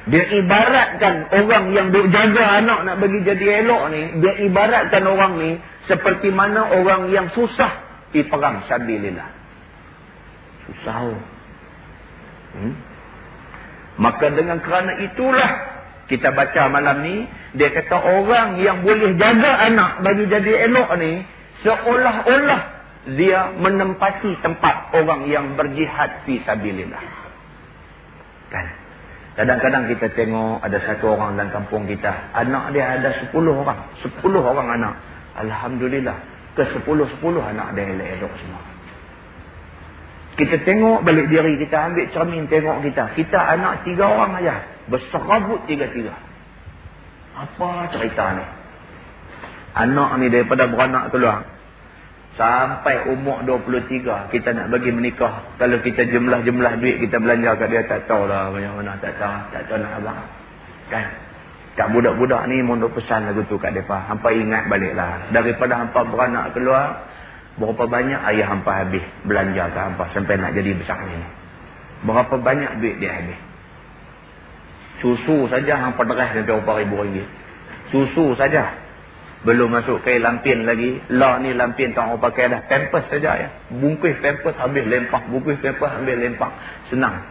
Dia ibaratkan orang yang duk jaga anak nak bagi jadi elok ni, dia ibaratkan orang ni seperti mana orang yang susah di perang sabilillah. Susah. Oh. Hmm? Maka dengan kerana itulah kita baca malam ni, dia kata orang yang boleh jaga anak bagi jadi elok ni, seolah-olah dia menempati tempat orang yang berjihad fi sabilillah. Kan? Kadang-kadang kita tengok ada satu orang dalam kampung kita. Anak dia ada sepuluh orang. Sepuluh orang anak. Alhamdulillah. Ke sepuluh-sepuluh anak dia elok-elok semua. Kita tengok balik diri kita. Ambil cermin tengok kita. Kita anak tiga orang aja. Berserabut tiga-tiga. Apa cerita ni? Anak ni daripada beranak keluar. Sampai umur 23. Kita nak bagi menikah. Kalau kita jumlah-jumlah duit kita belanja kat dia. Tak tahulah banyak mana. Tak tahu. Tak tahu nak abang. Kan? Kat budak-budak ni mondok pesan lagu tu kat mereka. Hampa ingat baliklah. Daripada hampa beranak keluar. Berapa banyak ayah hampa habis belanja ke hampa sampai nak jadi besar ni. Berapa banyak duit dia habis. Susu saja hampa deras sampai berapa ribu ringgit. Susu saja. Belum masuk kain lampin lagi. Lah ni lampin tak orang pakai dah. Pampers saja ya. Bungkus pampers habis lempah. Bungkus pampers habis lempah. Senang.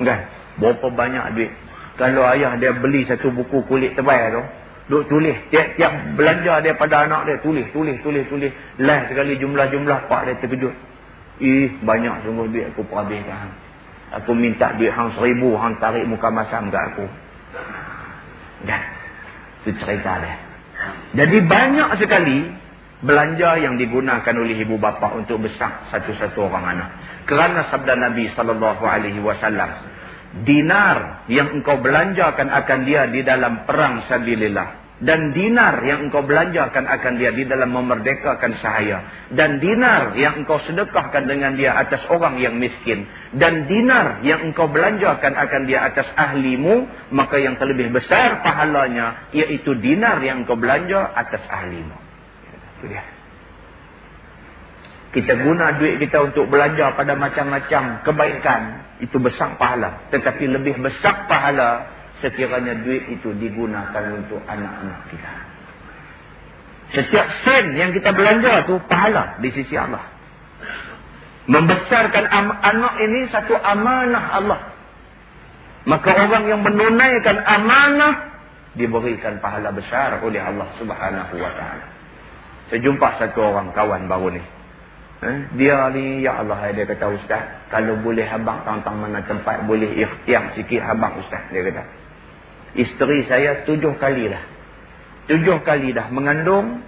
Kan? Berapa banyak duit. Kalau ayah dia beli satu buku kulit tebal tu. Duk tulis. Tiap-tiap belanja dia pada anak dia. Tulis, tulis, tulis, tulis. Lain sekali jumlah-jumlah pak dia terkejut. Ih, banyak sungguh duit aku perhabiskan. Aku minta duit hang seribu, hang tarik muka masam ke aku. Dan, itu cerita dia. Jadi banyak sekali belanja yang digunakan oleh ibu bapa untuk besar satu-satu orang anak. Kerana sabda Nabi SAW, dinar yang engkau belanjakan akan dia di dalam perang sabilillah dan dinar yang engkau belanjakan akan dia di dalam memerdekakan sahaya dan dinar yang engkau sedekahkan dengan dia atas orang yang miskin dan dinar yang engkau belanjakan akan dia atas ahlimu maka yang terlebih besar pahalanya iaitu dinar yang engkau belanja atas ahlimu itu dia kita guna duit kita untuk belanja pada macam-macam kebaikan. Itu besar pahala. Tetapi lebih besar pahala sekiranya duit itu digunakan untuk anak-anak kita. Setiap sen yang kita belanja itu pahala di sisi Allah. Membesarkan anak ini satu amanah Allah. Maka orang yang menunaikan amanah diberikan pahala besar oleh Allah Subhanahu wa taala. Saya jumpa satu orang kawan baru ni. Eh? Dia ni, ya Allah, dia kata Ustaz, kalau boleh abang tentang mana tempat, boleh ikhtiar sikit abang Ustaz, dia kata. Isteri saya tujuh kali dah. Tujuh kali dah mengandung.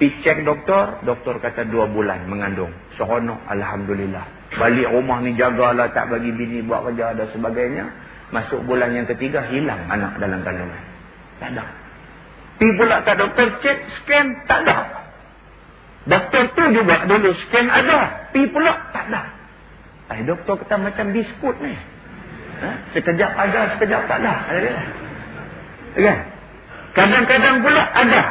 Pergi cek doktor, doktor kata dua bulan mengandung. Seronok, Alhamdulillah. Balik rumah ni jagalah, tak bagi bini buat kerja dan sebagainya. Masuk bulan yang ketiga, hilang anak dalam kandungan. Tak ada. Pergi pula kat doktor cek, scan, tak ada. Doktor tu juga dulu scan ada. Pi pula tak ada. Eh, doktor kata macam biskut ni. Ha? Sekejap ada, sekejap tak ada. Kan? Kadang-kadang pula ada.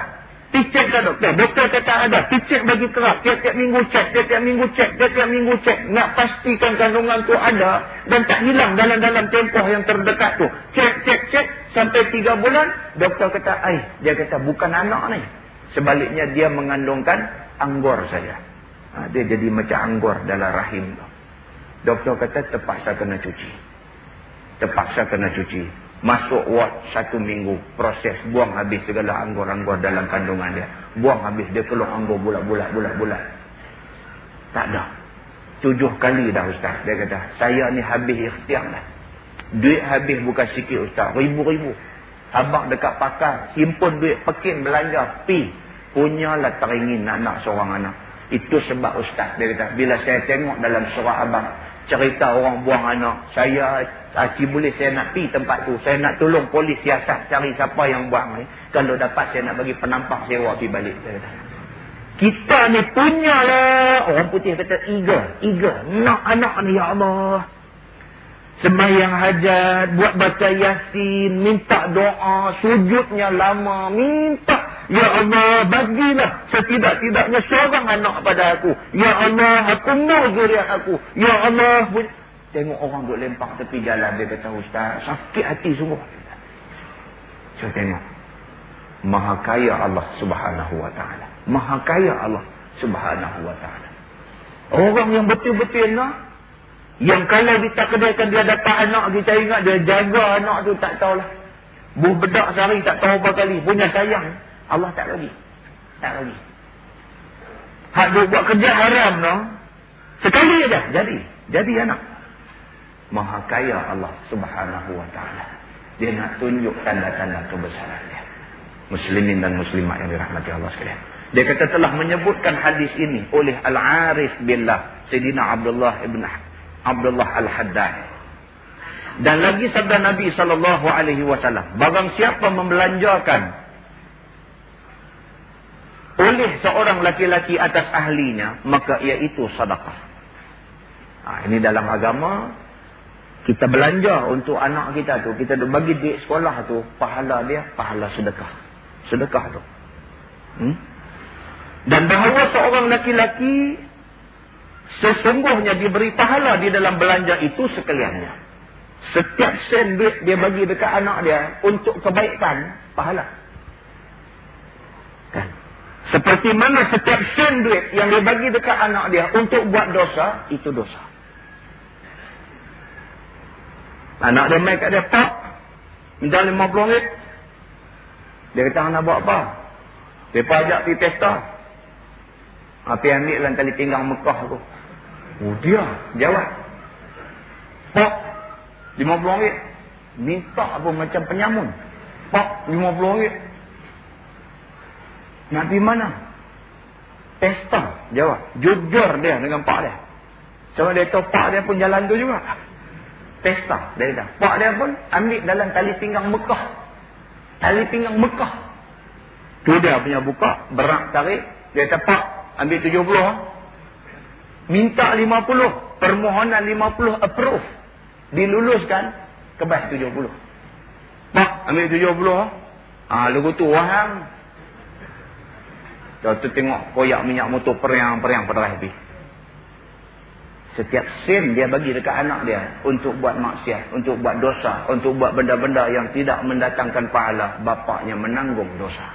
Pi cek ke doktor. Doktor kata ada. Pi cek bagi kerak. Tiap-tiap minggu cek. Tiap-tiap minggu cek. Tiap-tiap minggu cek. Nak pastikan kandungan tu ada. Dan tak hilang dalam-dalam tempoh yang terdekat tu. Cek, cek, cek. Sampai tiga bulan. Doktor kata, ay, dia kata bukan anak ni. Sebaliknya dia mengandungkan anggur saja. Ha, dia jadi macam anggur dalam rahim tu. Doktor kata terpaksa kena cuci. Terpaksa kena cuci. Masuk ward satu minggu. Proses buang habis segala anggur-anggur dalam kandungan dia. Buang habis dia keluar anggur bulat-bulat, bulat-bulat. Tak ada. Tujuh kali dah ustaz. Dia kata, saya ni habis ikhtiar dah. Duit habis bukan sikit ustaz. Ribu-ribu. Abang dekat pakar. Himpun duit. Pekin belanja. Pi punyalah teringin nak-nak seorang anak. Itu sebab ustaz dia kata, bila saya tengok dalam surah abang, cerita orang buang anak, saya, aci boleh saya nak pi tempat tu, saya nak tolong polis siasat cari siapa yang buang ni. Kalau dapat saya nak bagi penampak sewa pi balik. Kita ni punyalah, orang putih kata, iga, iga, nak anak ni ya Allah. Semayang hajat, buat baca yasin, minta doa, sujudnya lama, minta Ya Allah, bagilah setidak-tidaknya seorang anak pada aku. Ya Allah, aku mau zuriat aku. Ya Allah, tengok orang duk lempak tepi jalan. Dia kata, Ustaz, sakit hati sungguh. Saya tengok. Maha kaya Allah subhanahu wa ta'ala. Maha kaya Allah subhanahu wa ta'ala. Orang yang betul-betul nak. Yang kalau ditakdirkan dia dapat anak, kita ingat dia jaga anak tu tak tahulah. Buh bedak sehari tak tahu berapa kali. Punya sayang. Allah tak bagi. Tak bagi. Hak buat kerja haram no. Sekali aja jadi. Jadi anak. Maha kaya Allah subhanahu wa ta'ala. Dia nak tunjuk tanda-tanda kebesaran dia. Muslimin dan muslimat yang dirahmati Allah sekalian. Dia kata telah menyebutkan hadis ini oleh Al-Arif Billah. Sayyidina Abdullah ibn Abdullah Al-Haddad. Dan lagi sabda Nabi wasallam, barang siapa membelanjakan oleh seorang laki-laki atas ahlinya, maka iaitu sedekah. Ha, ini dalam agama kita belanja untuk anak kita tu, kita bagi duit sekolah tu, pahala dia pahala sedekah. Sedekah tu. Hmm? Dan bahawa seorang laki-laki sesungguhnya diberi pahala di dalam belanja itu sekaliannya. Setiap sen duit dia bagi dekat anak dia untuk kebaikan, pahala. Kan? Seperti mana setiap sen duit yang dia bagi dekat anak dia untuk buat dosa, itu dosa. Anak dia main kat dia, Pak, minta lima puluh ringgit. Dia kata, nak buat apa? Dia ajak pergi pesta. Apa yang ambil dalam tali pinggang Mekah tu. Oh dia, jawab. Pak, Lima puluh ringgit. Minta apa macam penyamun. Pak, lima puluh ringgit. Nak pergi mana? Pesta. Jawab. Jujur dia dengan pak dia. Sebab dia tahu pak dia pun jalan tu juga. Pesta. Dia kata. Pak dia pun ambil dalam tali pinggang Mekah. Tali pinggang Mekah. Tu dia punya buka. Berak tarik. Dia kata, pak, ambil tujuh puluh. Minta lima puluh. Permohonan lima puluh approve diluluskan kebas 70. Pak, ambil 70. Ah, ha, lagu tu wahang. Kau tu tengok koyak minyak motor periang-periang pada habis. Setiap sen dia bagi dekat anak dia untuk buat maksiat, untuk buat dosa, untuk buat benda-benda yang tidak mendatangkan pahala, bapaknya menanggung dosa.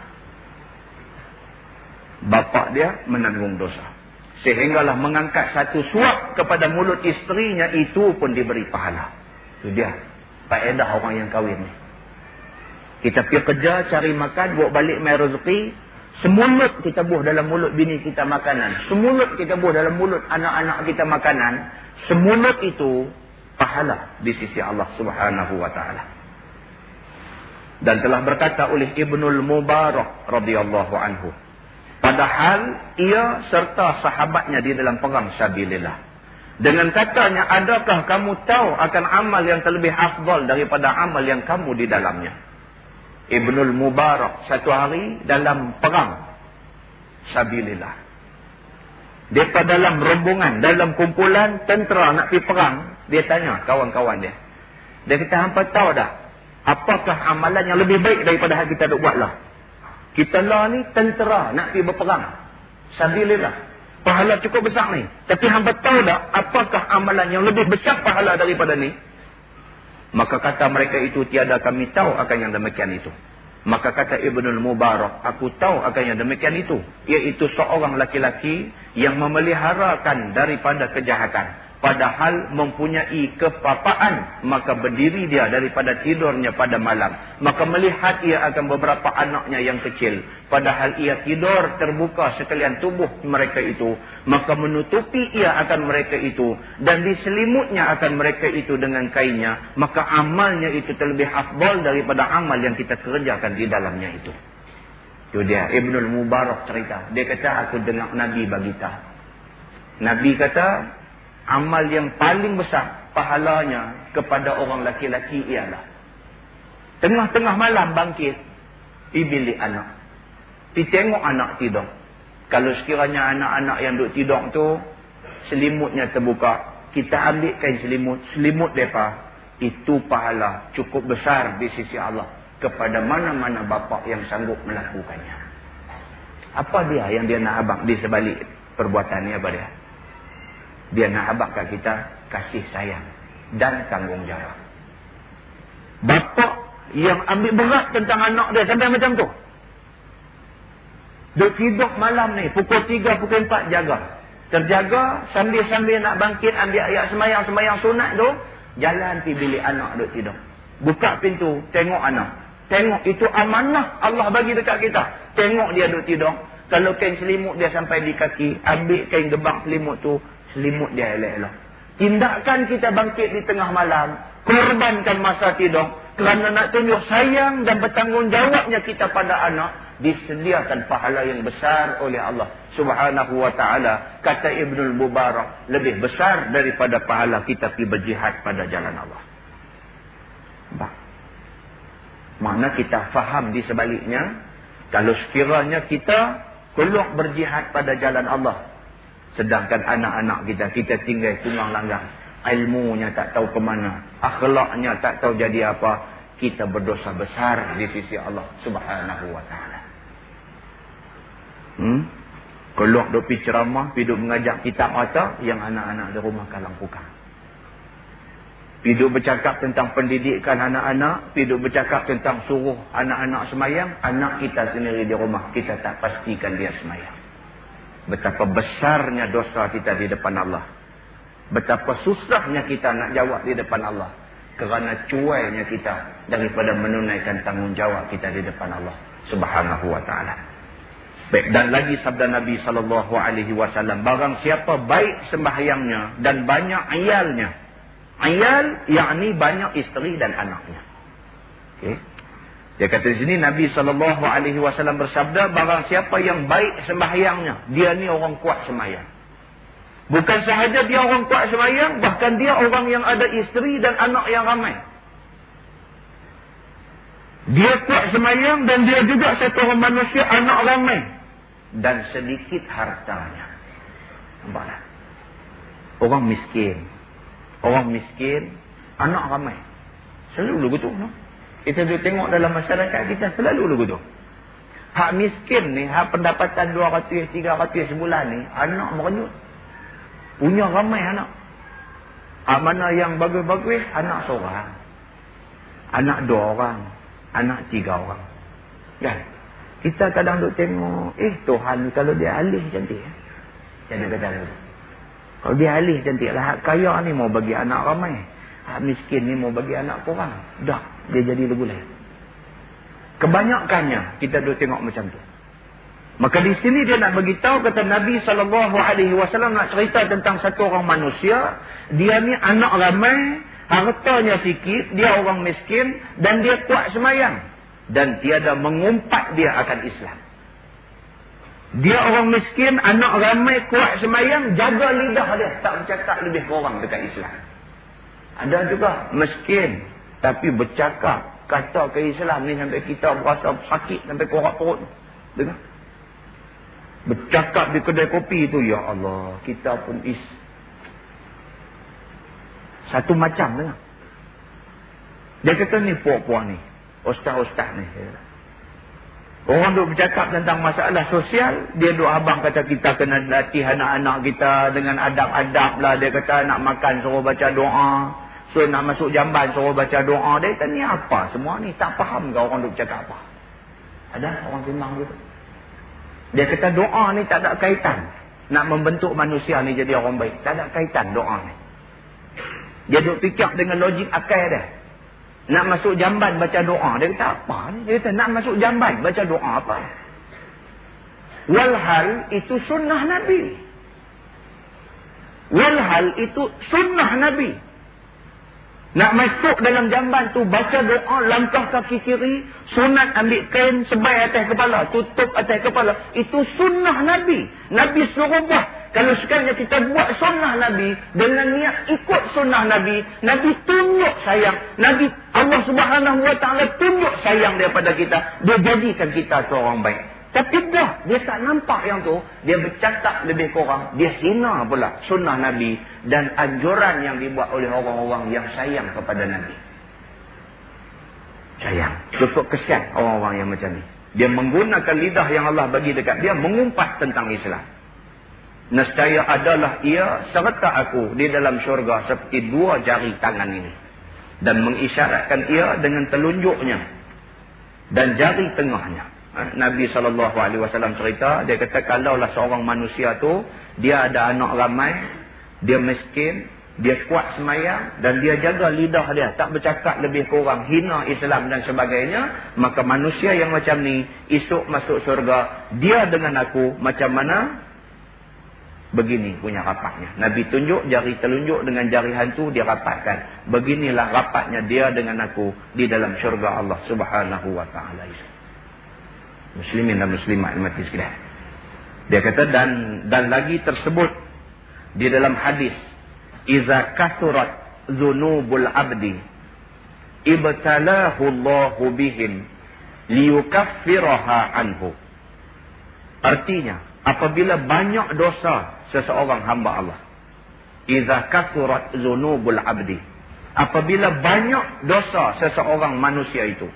Bapak dia menanggung dosa. Sehinggalah mengangkat satu suap kepada mulut isterinya itu pun diberi pahala. Itu dia. Faedah orang yang kahwin ni. Kita pergi kerja, cari makan, buat balik mai rezeki. Semulut kita buh dalam mulut bini kita makanan. Semulut kita buh dalam mulut anak-anak kita makanan. Semulut itu pahala di sisi Allah subhanahu wa ta'ala. Dan telah berkata oleh Ibnul Mubarak radhiyallahu anhu. Padahal ia serta sahabatnya di dalam perang syabilillah. Dengan katanya, adakah kamu tahu akan amal yang terlebih afdal daripada amal yang kamu di dalamnya? Ibnul Mubarak satu hari dalam perang syabilillah. Dia dalam rombongan, dalam kumpulan tentera nak pergi perang, dia tanya kawan-kawan dia. Dia kata, hampa tahu dah, apakah amalan yang lebih baik daripada yang kita buatlah? Kita lah ni tentera nak pergi berperang. Sabilillah. Pahala cukup besar ni. Tapi hamba tahu tak apakah amalan yang lebih besar pahala daripada ni? Maka kata mereka itu tiada kami tahu akan yang demikian itu. Maka kata Ibnul Mubarak, aku tahu akan yang demikian itu. Iaitu seorang laki-laki yang memeliharakan daripada kejahatan padahal mempunyai kepapaan maka berdiri dia daripada tidurnya pada malam. Maka melihat ia akan beberapa anaknya yang kecil. Padahal ia tidur terbuka sekalian tubuh mereka itu maka menutupi ia akan mereka itu dan diselimutnya akan mereka itu dengan kainnya maka amalnya itu terlebih afdal daripada amal yang kita kerjakan di dalamnya itu. Itu dia Ibnul Mubarak cerita. Dia kata aku dengar Nabi bagita Nabi kata amal yang paling besar pahalanya kepada orang laki-laki ialah tengah-tengah malam bangkit ibili anak. Pi tengok anak tidur. Kalau sekiranya anak-anak yang duduk tidur tu selimutnya terbuka kita ambil kain selimut selimut mereka. Itu pahala cukup besar di sisi Allah kepada mana-mana bapa yang sanggup melakukannya. Apa dia yang dia nak abang di sebalik perbuatan ni apa dia dia nak abad kat kita kasih sayang dan tanggungjawab. Bapa yang ambil berat tentang anak dia sampai macam tu. Duk tidur malam ni pukul 3 pukul 4 jaga. Terjaga sambil-sambil nak bangkit ambil ayat semayang-semayang sunat tu, jalan pergi bilik anak duk tidur. Buka pintu, tengok anak. Tengok itu amanah Allah bagi dekat kita. Tengok dia duk tidur. Kalau kain selimut dia sampai di kaki, ambil kain gebang selimut tu, selimut dia elok-elok. Tindakan kita bangkit di tengah malam, korbankan masa tidur, kerana nak tunjuk sayang dan bertanggungjawabnya kita pada anak, disediakan pahala yang besar oleh Allah subhanahu wa ta'ala. Kata Ibn Mubarak, lebih besar daripada pahala kita pergi berjihad pada jalan Allah. Bah. Mana kita faham di sebaliknya, kalau sekiranya kita keluar berjihad pada jalan Allah, sedangkan anak-anak kita, kita tinggal tunggang langgang, ilmunya tak tahu ke mana, akhlaknya tak tahu jadi apa, kita berdosa besar di sisi Allah subhanahu wa ta'ala. Hmm? Keluar duk pergi ceramah, pergi mengajak kitab mata, yang anak-anak di rumah kalang pukang. Pergi bercakap tentang pendidikan anak-anak, pergi bercakap tentang suruh anak-anak semayang, anak kita sendiri di rumah, kita tak pastikan dia semayang. Betapa besarnya dosa kita di depan Allah. Betapa susahnya kita nak jawab di depan Allah. Kerana cuainya kita daripada menunaikan tanggungjawab kita di depan Allah subhanahu wa ta'ala. Baik dan lagi sabda Nabi sallallahu alaihi wasallam barang siapa baik sembahyangnya dan banyak ayalnya. Ayal yakni banyak isteri dan anaknya. Okey. Dia kata di sini Nabi sallallahu alaihi wasallam bersabda barang siapa yang baik sembahyangnya, dia ni orang kuat sembahyang. Bukan sahaja dia orang kuat sembahyang, bahkan dia orang yang ada isteri dan anak yang ramai. Dia kuat sembahyang dan dia juga satu orang manusia anak ramai dan sedikit hartanya. Nampaklah. Orang miskin. Orang miskin, anak ramai. Selalu begitu. No? Kita tu tengok dalam masyarakat kita, selalu begitu. Hak miskin ni, hak pendapatan 200, 300 sebulan ni, anak merenyut. Punya ramai anak. Hak mana yang bagus-bagus, anak seorang. Anak dua orang. Anak tiga orang. Kan? Kita kadang duk tengok, eh Tuhan kalau dia alih cantik. Eh? Jangan kata. Kalau dia alih cantik lah. Hak kaya ni mau bagi anak ramai. Hak miskin ni mau bagi anak kurang. Dah, dia jadi lebih lain. Kebanyakannya kita duk tengok macam tu. Maka di sini dia nak beritahu kata Nabi SAW nak cerita tentang satu orang manusia. Dia ni anak ramai, hartanya sikit, dia orang miskin dan dia kuat semayang dan tiada mengumpat dia akan Islam. Dia orang miskin, anak ramai, kuat semayang, jaga lidah dia. Tak bercakap lebih kurang dekat Islam. Ada juga miskin, tapi bercakap, kata ke Islam ni sampai kita berasa sakit, sampai korak perut. Dengar? Bercakap di kedai kopi itu, Ya Allah, kita pun is. Satu macam dengar. Dia kata ni puak-puak ni ustaz-ustaz ni. Orang duk bercakap tentang masalah sosial, dia duk abang kata kita kena latih anak-anak kita dengan adab-adab lah. Dia kata nak makan suruh baca doa. So nak masuk jamban suruh baca doa. Dia kata ni apa semua ni? Tak faham ke orang duk bercakap apa? Ada orang timbang gitu. Dia kata doa ni tak ada kaitan. Nak membentuk manusia ni jadi orang baik. Tak ada kaitan doa ni. Dia duk fikir dengan logik akal dia. Nak masuk jamban baca doa. Dia kata apa ni? Dia kata nak masuk jamban baca doa apa? Walhal itu sunnah Nabi. Walhal itu sunnah Nabi. Nak masuk dalam jamban tu baca doa langkah kaki kiri. Sunat ambil kain sebaik atas kepala. Tutup atas kepala. Itu sunnah Nabi. Nabi suruh buat. Kalau sekalinya kita buat sunnah Nabi dengan niat ikut sunnah Nabi, Nabi tunjuk sayang. Nabi Allah Subhanahu Taala tunjuk sayang daripada kita. Dia jadikan kita seorang baik. Tapi dah, dia tak nampak yang tu. Dia bercakap lebih kurang. Dia hina pula sunnah Nabi dan anjuran yang dibuat oleh orang-orang yang sayang kepada Nabi. Sayang. Cukup kesian orang-orang yang macam ni. Dia menggunakan lidah yang Allah bagi dekat dia mengumpat tentang Islam. Nescaya adalah ia serta aku di dalam syurga seperti dua jari tangan ini. Dan mengisyaratkan ia dengan telunjuknya. Dan jari tengahnya. Ha, Nabi SAW cerita, dia kata kalaulah seorang manusia tu, dia ada anak ramai, dia miskin, dia kuat semayang, dan dia jaga lidah dia, tak bercakap lebih kurang, hina Islam dan sebagainya, maka manusia yang macam ni, esok masuk syurga, dia dengan aku, macam mana? Begini punya rapatnya. Nabi tunjuk jari telunjuk dengan jari hantu dia rapatkan. Beginilah rapatnya dia dengan aku di dalam syurga Allah subhanahu wa ta'ala. Muslimin dan muslimat mati sekalian. Dia kata dan dan lagi tersebut di dalam hadis iza kasurat zunubul abdi ibtalahu Allahu bihim liyukaffiraha anhu. Artinya, apabila banyak dosa seseorang hamba Allah. Iza kasurat zunubul abdi. Apabila banyak dosa seseorang manusia itu.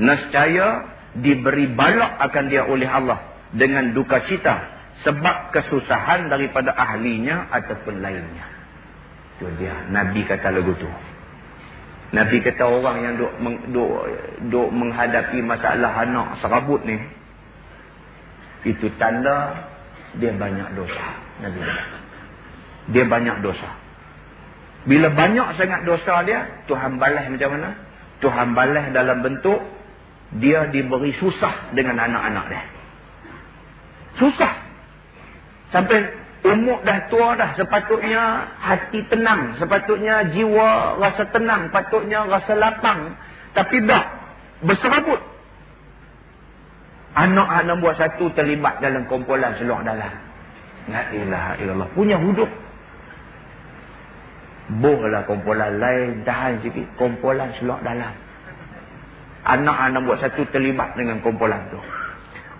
Nescaya diberi balak akan dia oleh Allah. Dengan duka cita. Sebab kesusahan daripada ahlinya ataupun lainnya. Itu dia. Nabi kata lagu tu. Nabi kata orang yang duk, duk, duk menghadapi masalah anak serabut ni. Itu tanda dia banyak dosa. Nabi kata. Dia banyak dosa. Bila banyak sangat dosa dia, Tuhan balas macam mana? Tuhan balas dalam bentuk dia diberi susah dengan anak-anak dia. Susah. Sampai umur dah tua dah. Sepatutnya hati tenang. Sepatutnya jiwa rasa tenang. Patutnya rasa lapang. Tapi dah berserabut. Anak-anak buat satu terlibat dalam kumpulan seluar dalam. La ilaha illallah. Punya huduk. Bohlah kumpulan lain. Tahan sikit. Kumpulan seluar dalam. Anak-anak buat satu terlibat dengan kumpulan tu.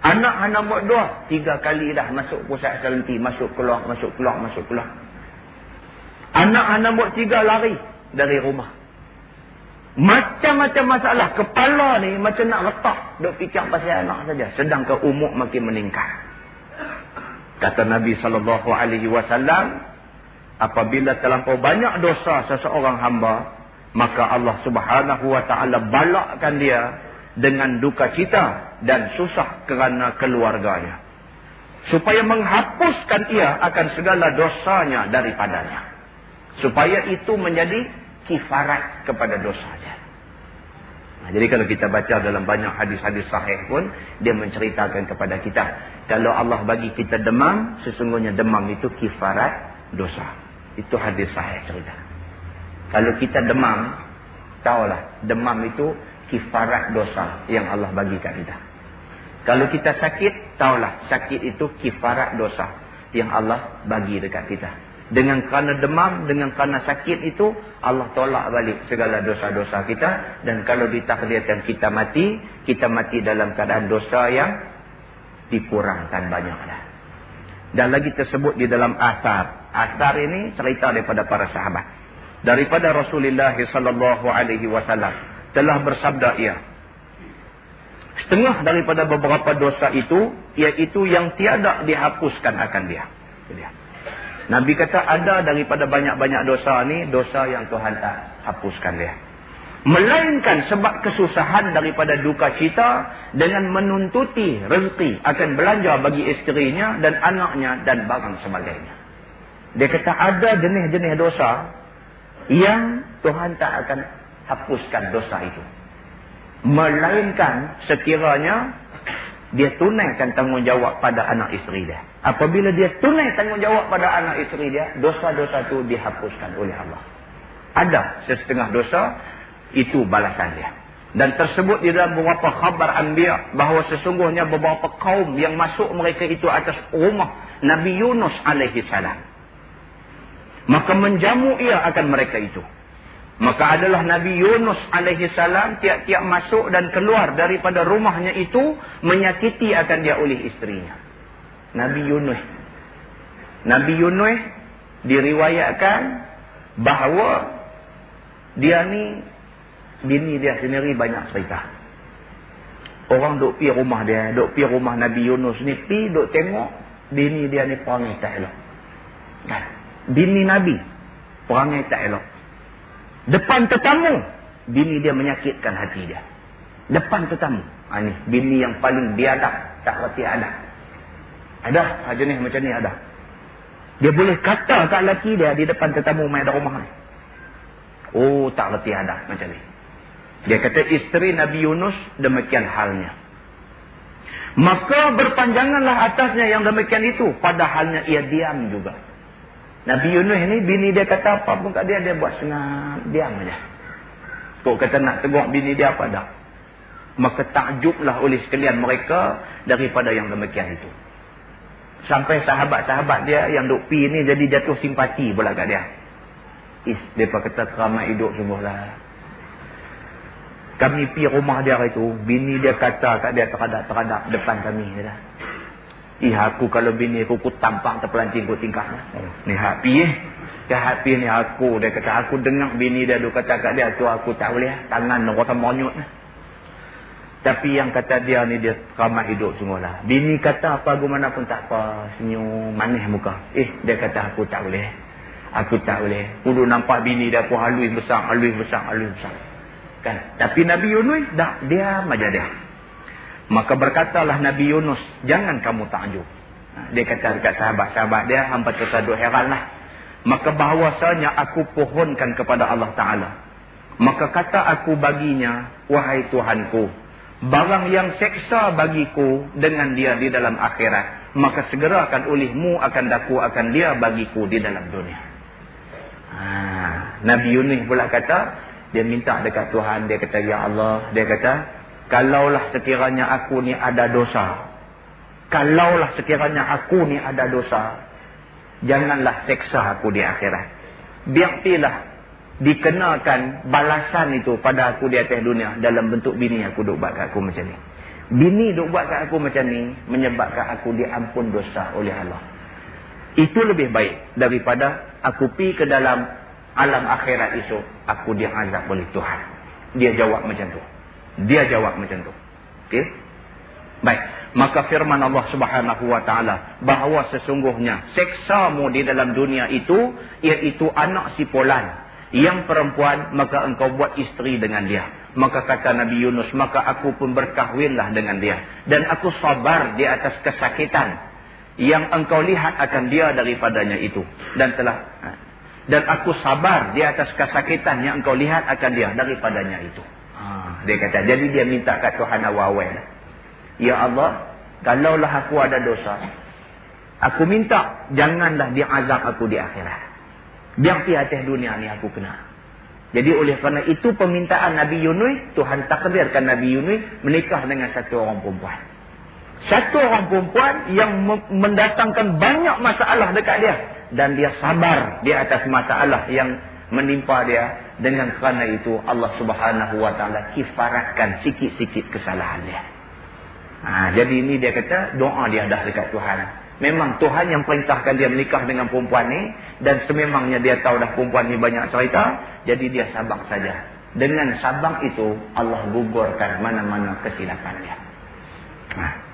Anak-anak buat dua. Tiga kali dah masuk pusat selenti. Masuk keluar, masuk keluar, masuk keluar. Anak-anak buat tiga lari dari rumah. Macam-macam masalah. Kepala ni macam nak letak. Duk fikir pasal anak saja. Sedangkan umur makin meningkat. Kata Nabi SAW. Apabila terlampau banyak dosa seseorang hamba. Maka Allah subhanahu wa ta'ala balakkan dia. Dengan duka cita. Dan susah kerana keluarganya. Supaya menghapuskan ia akan segala dosanya daripadanya. Supaya itu menjadi kifarat kepada dosa dia. Nah, jadi kalau kita baca dalam banyak hadis-hadis sahih pun, dia menceritakan kepada kita. Kalau Allah bagi kita demam, sesungguhnya demam itu kifarat dosa. Itu hadis sahih cerita. Kalau kita demam, tahulah demam itu kifarat dosa yang Allah bagi kat kita. Kalau kita sakit, tahulah sakit itu kifarat dosa yang Allah bagi dekat kita. Dengan kerana demam, dengan kerana sakit itu, Allah tolak balik segala dosa-dosa kita. Dan kalau ditakdirkan kita mati, kita mati dalam keadaan dosa yang dikurangkan banyaklah. Dan lagi tersebut di dalam asar. Asar ini cerita daripada para sahabat. Daripada Rasulullah SAW telah bersabda ia. Setengah daripada beberapa dosa itu, iaitu yang tiada dihapuskan akan. Dia. Nabi kata ada daripada banyak-banyak dosa ni, dosa yang Tuhan tak hapuskan dia. Melainkan sebab kesusahan daripada duka cita dengan menuntuti rezeki akan belanja bagi isterinya dan anaknya dan barang sebagainya. Dia kata ada jenis-jenis dosa yang Tuhan tak akan hapuskan dosa itu. Melainkan sekiranya dia tunaikan tanggungjawab pada anak isteri dia. Apabila dia tunai tanggungjawab pada anak isteri dia, dosa-dosa itu dihapuskan oleh Allah. Ada sesetengah dosa, itu balasan dia. Dan tersebut di dalam beberapa khabar anbiya bahawa sesungguhnya beberapa kaum yang masuk mereka itu atas rumah Nabi Yunus alaihi salam. Maka menjamu ia akan mereka itu. Maka adalah Nabi Yunus alaihi salam tiap-tiap masuk dan keluar daripada rumahnya itu menyakiti akan dia oleh istrinya. Nabi Yunus. Nabi Yunus diriwayatkan bahawa dia ni bini dia sendiri banyak cerita. Orang duk pi rumah dia, duk pi rumah Nabi Yunus ni pi duk tengok bini dia ni perangai tak elok. Kan? Bini Nabi perangai tak elok. Depan tetamu bini dia menyakitkan hati dia. Depan tetamu. Ha, ni bini yang paling biadab, tak reti adab. Ada ha, jenis macam ni ada. Dia boleh kata kat lelaki dia di depan tetamu main ada rumah ni. Oh tak reti ada macam ni. Dia kata isteri Nabi Yunus demikian halnya. Maka berpanjanganlah atasnya yang demikian itu. Padahalnya ia diam juga. Nabi Yunus ni bini dia kata apa pun kat dia. Dia buat senang. Diam aja. Kau kata nak tegur bini dia apa dah. Maka takjublah oleh sekalian mereka daripada yang demikian itu. Sampai sahabat-sahabat dia yang duk pi ni jadi jatuh simpati pula kat dia. Is, mereka kata keramat hidup sungguhlah. Kami pi rumah dia itu, bini dia kata kat dia terhadap-terhadap depan kami. Kata. Ih aku kalau bini aku, aku tampak terpelanting aku tingkah. Ni hak pi eh. Ke hak pi ni aku. Dia kata aku dengar bini dia duk kata kat dia tu aku tak boleh. Tangan nak rasa monyot. Tapi yang kata dia ni dia ramah hidup semualah. Bini kata apa gimana pun tak apa. Senyum manis muka. Eh dia kata aku tak boleh. Aku tak boleh. Kudu nampak bini dia aku halus besar, halus besar, halus besar. Kan? Tapi Nabi Yunus dah dia aja dia. Maka berkatalah Nabi Yunus, jangan kamu takjub. Dia kata dekat sahabat-sahabat dia, hampa tersaduk heranlah. Maka bahawasanya aku pohonkan kepada Allah Ta'ala. Maka kata aku baginya, wahai Tuhanku, barang yang seksa bagiku dengan dia di dalam akhirat, maka segera akan olehmu akan daku akan dia bagiku di dalam dunia. Ha, Nabi Yunus pula kata, dia minta dekat Tuhan. Dia kata, Ya Allah. Dia kata, kalaulah sekiranya aku ni ada dosa. Kalaulah sekiranya aku ni ada dosa. Janganlah seksa aku di akhirat. Biarlah dikenakan balasan itu pada aku di atas dunia. Dalam bentuk bini aku duk buat kat aku macam ni. Bini duk buat kat aku macam ni. Menyebabkan aku diampun dosa oleh Allah. Itu lebih baik daripada aku pi ke dalam alam akhirat itu aku dia azab oleh Tuhan. Dia jawab macam tu. Dia jawab macam tu. Okey? Baik. Maka firman Allah Subhanahu wa taala bahawa sesungguhnya seksamu di dalam dunia itu iaitu anak si polan yang perempuan maka engkau buat isteri dengan dia. Maka kata Nabi Yunus maka aku pun berkahwinlah dengan dia dan aku sabar di atas kesakitan yang engkau lihat akan dia daripadanya itu dan telah dan aku sabar di atas kesakitan yang engkau lihat akan dia daripadanya itu. Ha, dia kata, jadi dia minta kat Tuhan awal-awal. Ya Allah, kalaulah aku ada dosa, aku minta janganlah dia azab aku di akhirat. Biar di atas dunia ni aku kena. Jadi oleh kerana itu permintaan Nabi Yunus, Tuhan takdirkan Nabi Yunus menikah dengan satu orang perempuan. Satu orang perempuan yang mendatangkan banyak masalah dekat dia dan dia sabar di atas masalah yang menimpa dia dengan kerana itu Allah Subhanahu wa taala kifaratkan sikit-sikit kesalahan dia. Ha, jadi ini dia kata doa dia dah dekat Tuhan. Memang Tuhan yang perintahkan dia menikah dengan perempuan ni dan sememangnya dia tahu dah perempuan ni banyak cerita, jadi dia sabar saja. Dengan sabar itu Allah gugurkan mana-mana kesilapan dia. Ha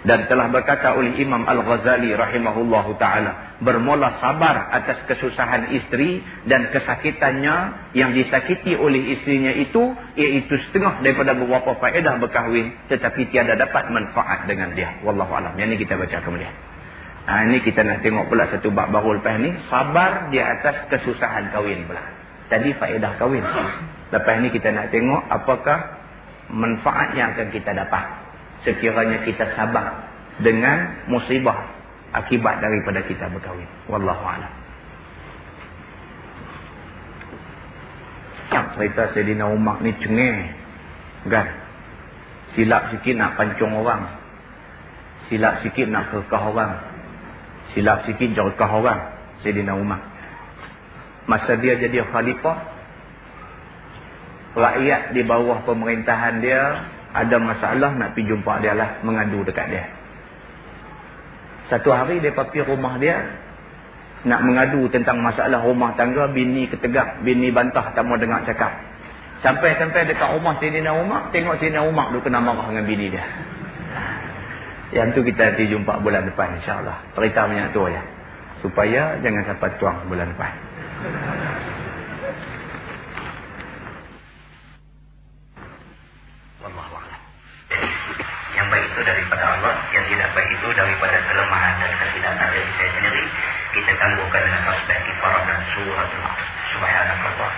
dan telah berkata oleh Imam Al-Ghazali rahimahullahu taala bermula sabar atas kesusahan isteri dan kesakitannya yang disakiti oleh istrinya itu iaitu setengah daripada beberapa faedah berkahwin tetapi tiada dapat manfaat dengan dia. Wallahu alam. Yang ini kita baca kemudian. Ha, ini kita nak tengok pula satu bab baru lepas ni. Sabar di atas kesusahan kahwin pula. Tadi faedah kahwin. Lepas ni kita nak tengok apakah manfaat yang akan kita dapat sekiranya kita sabar dengan musibah akibat daripada kita berkahwin. Wallahu a'lam. Yang cerita Sayyidina Umar ni cengeng. Kan? Silap sikit nak pancung orang. Silap sikit nak kerkah orang. Silap sikit jerkah orang. Sayyidina Umar. Masa dia jadi khalifah. Rakyat di bawah pemerintahan dia ada masalah nak pergi jumpa dia lah mengadu dekat dia. Satu hari dia pergi rumah dia nak mengadu tentang masalah rumah tangga bini ketegak bini bantah tak mau dengar cakap. Sampai-sampai dekat rumah Sayyidina Umar tengok Sayyidina Umar tu kena marah dengan bini dia. Yang tu kita nanti jumpa bulan depan insyaAllah. Cerita banyak tu ya. Supaya jangan sampai tuang bulan depan itu daripada Allah yang tidak baik itu daripada kelemahan dan kesilapan dari saya sendiri. Kita tangguhkan dengan perspektif para dan surah subhanallah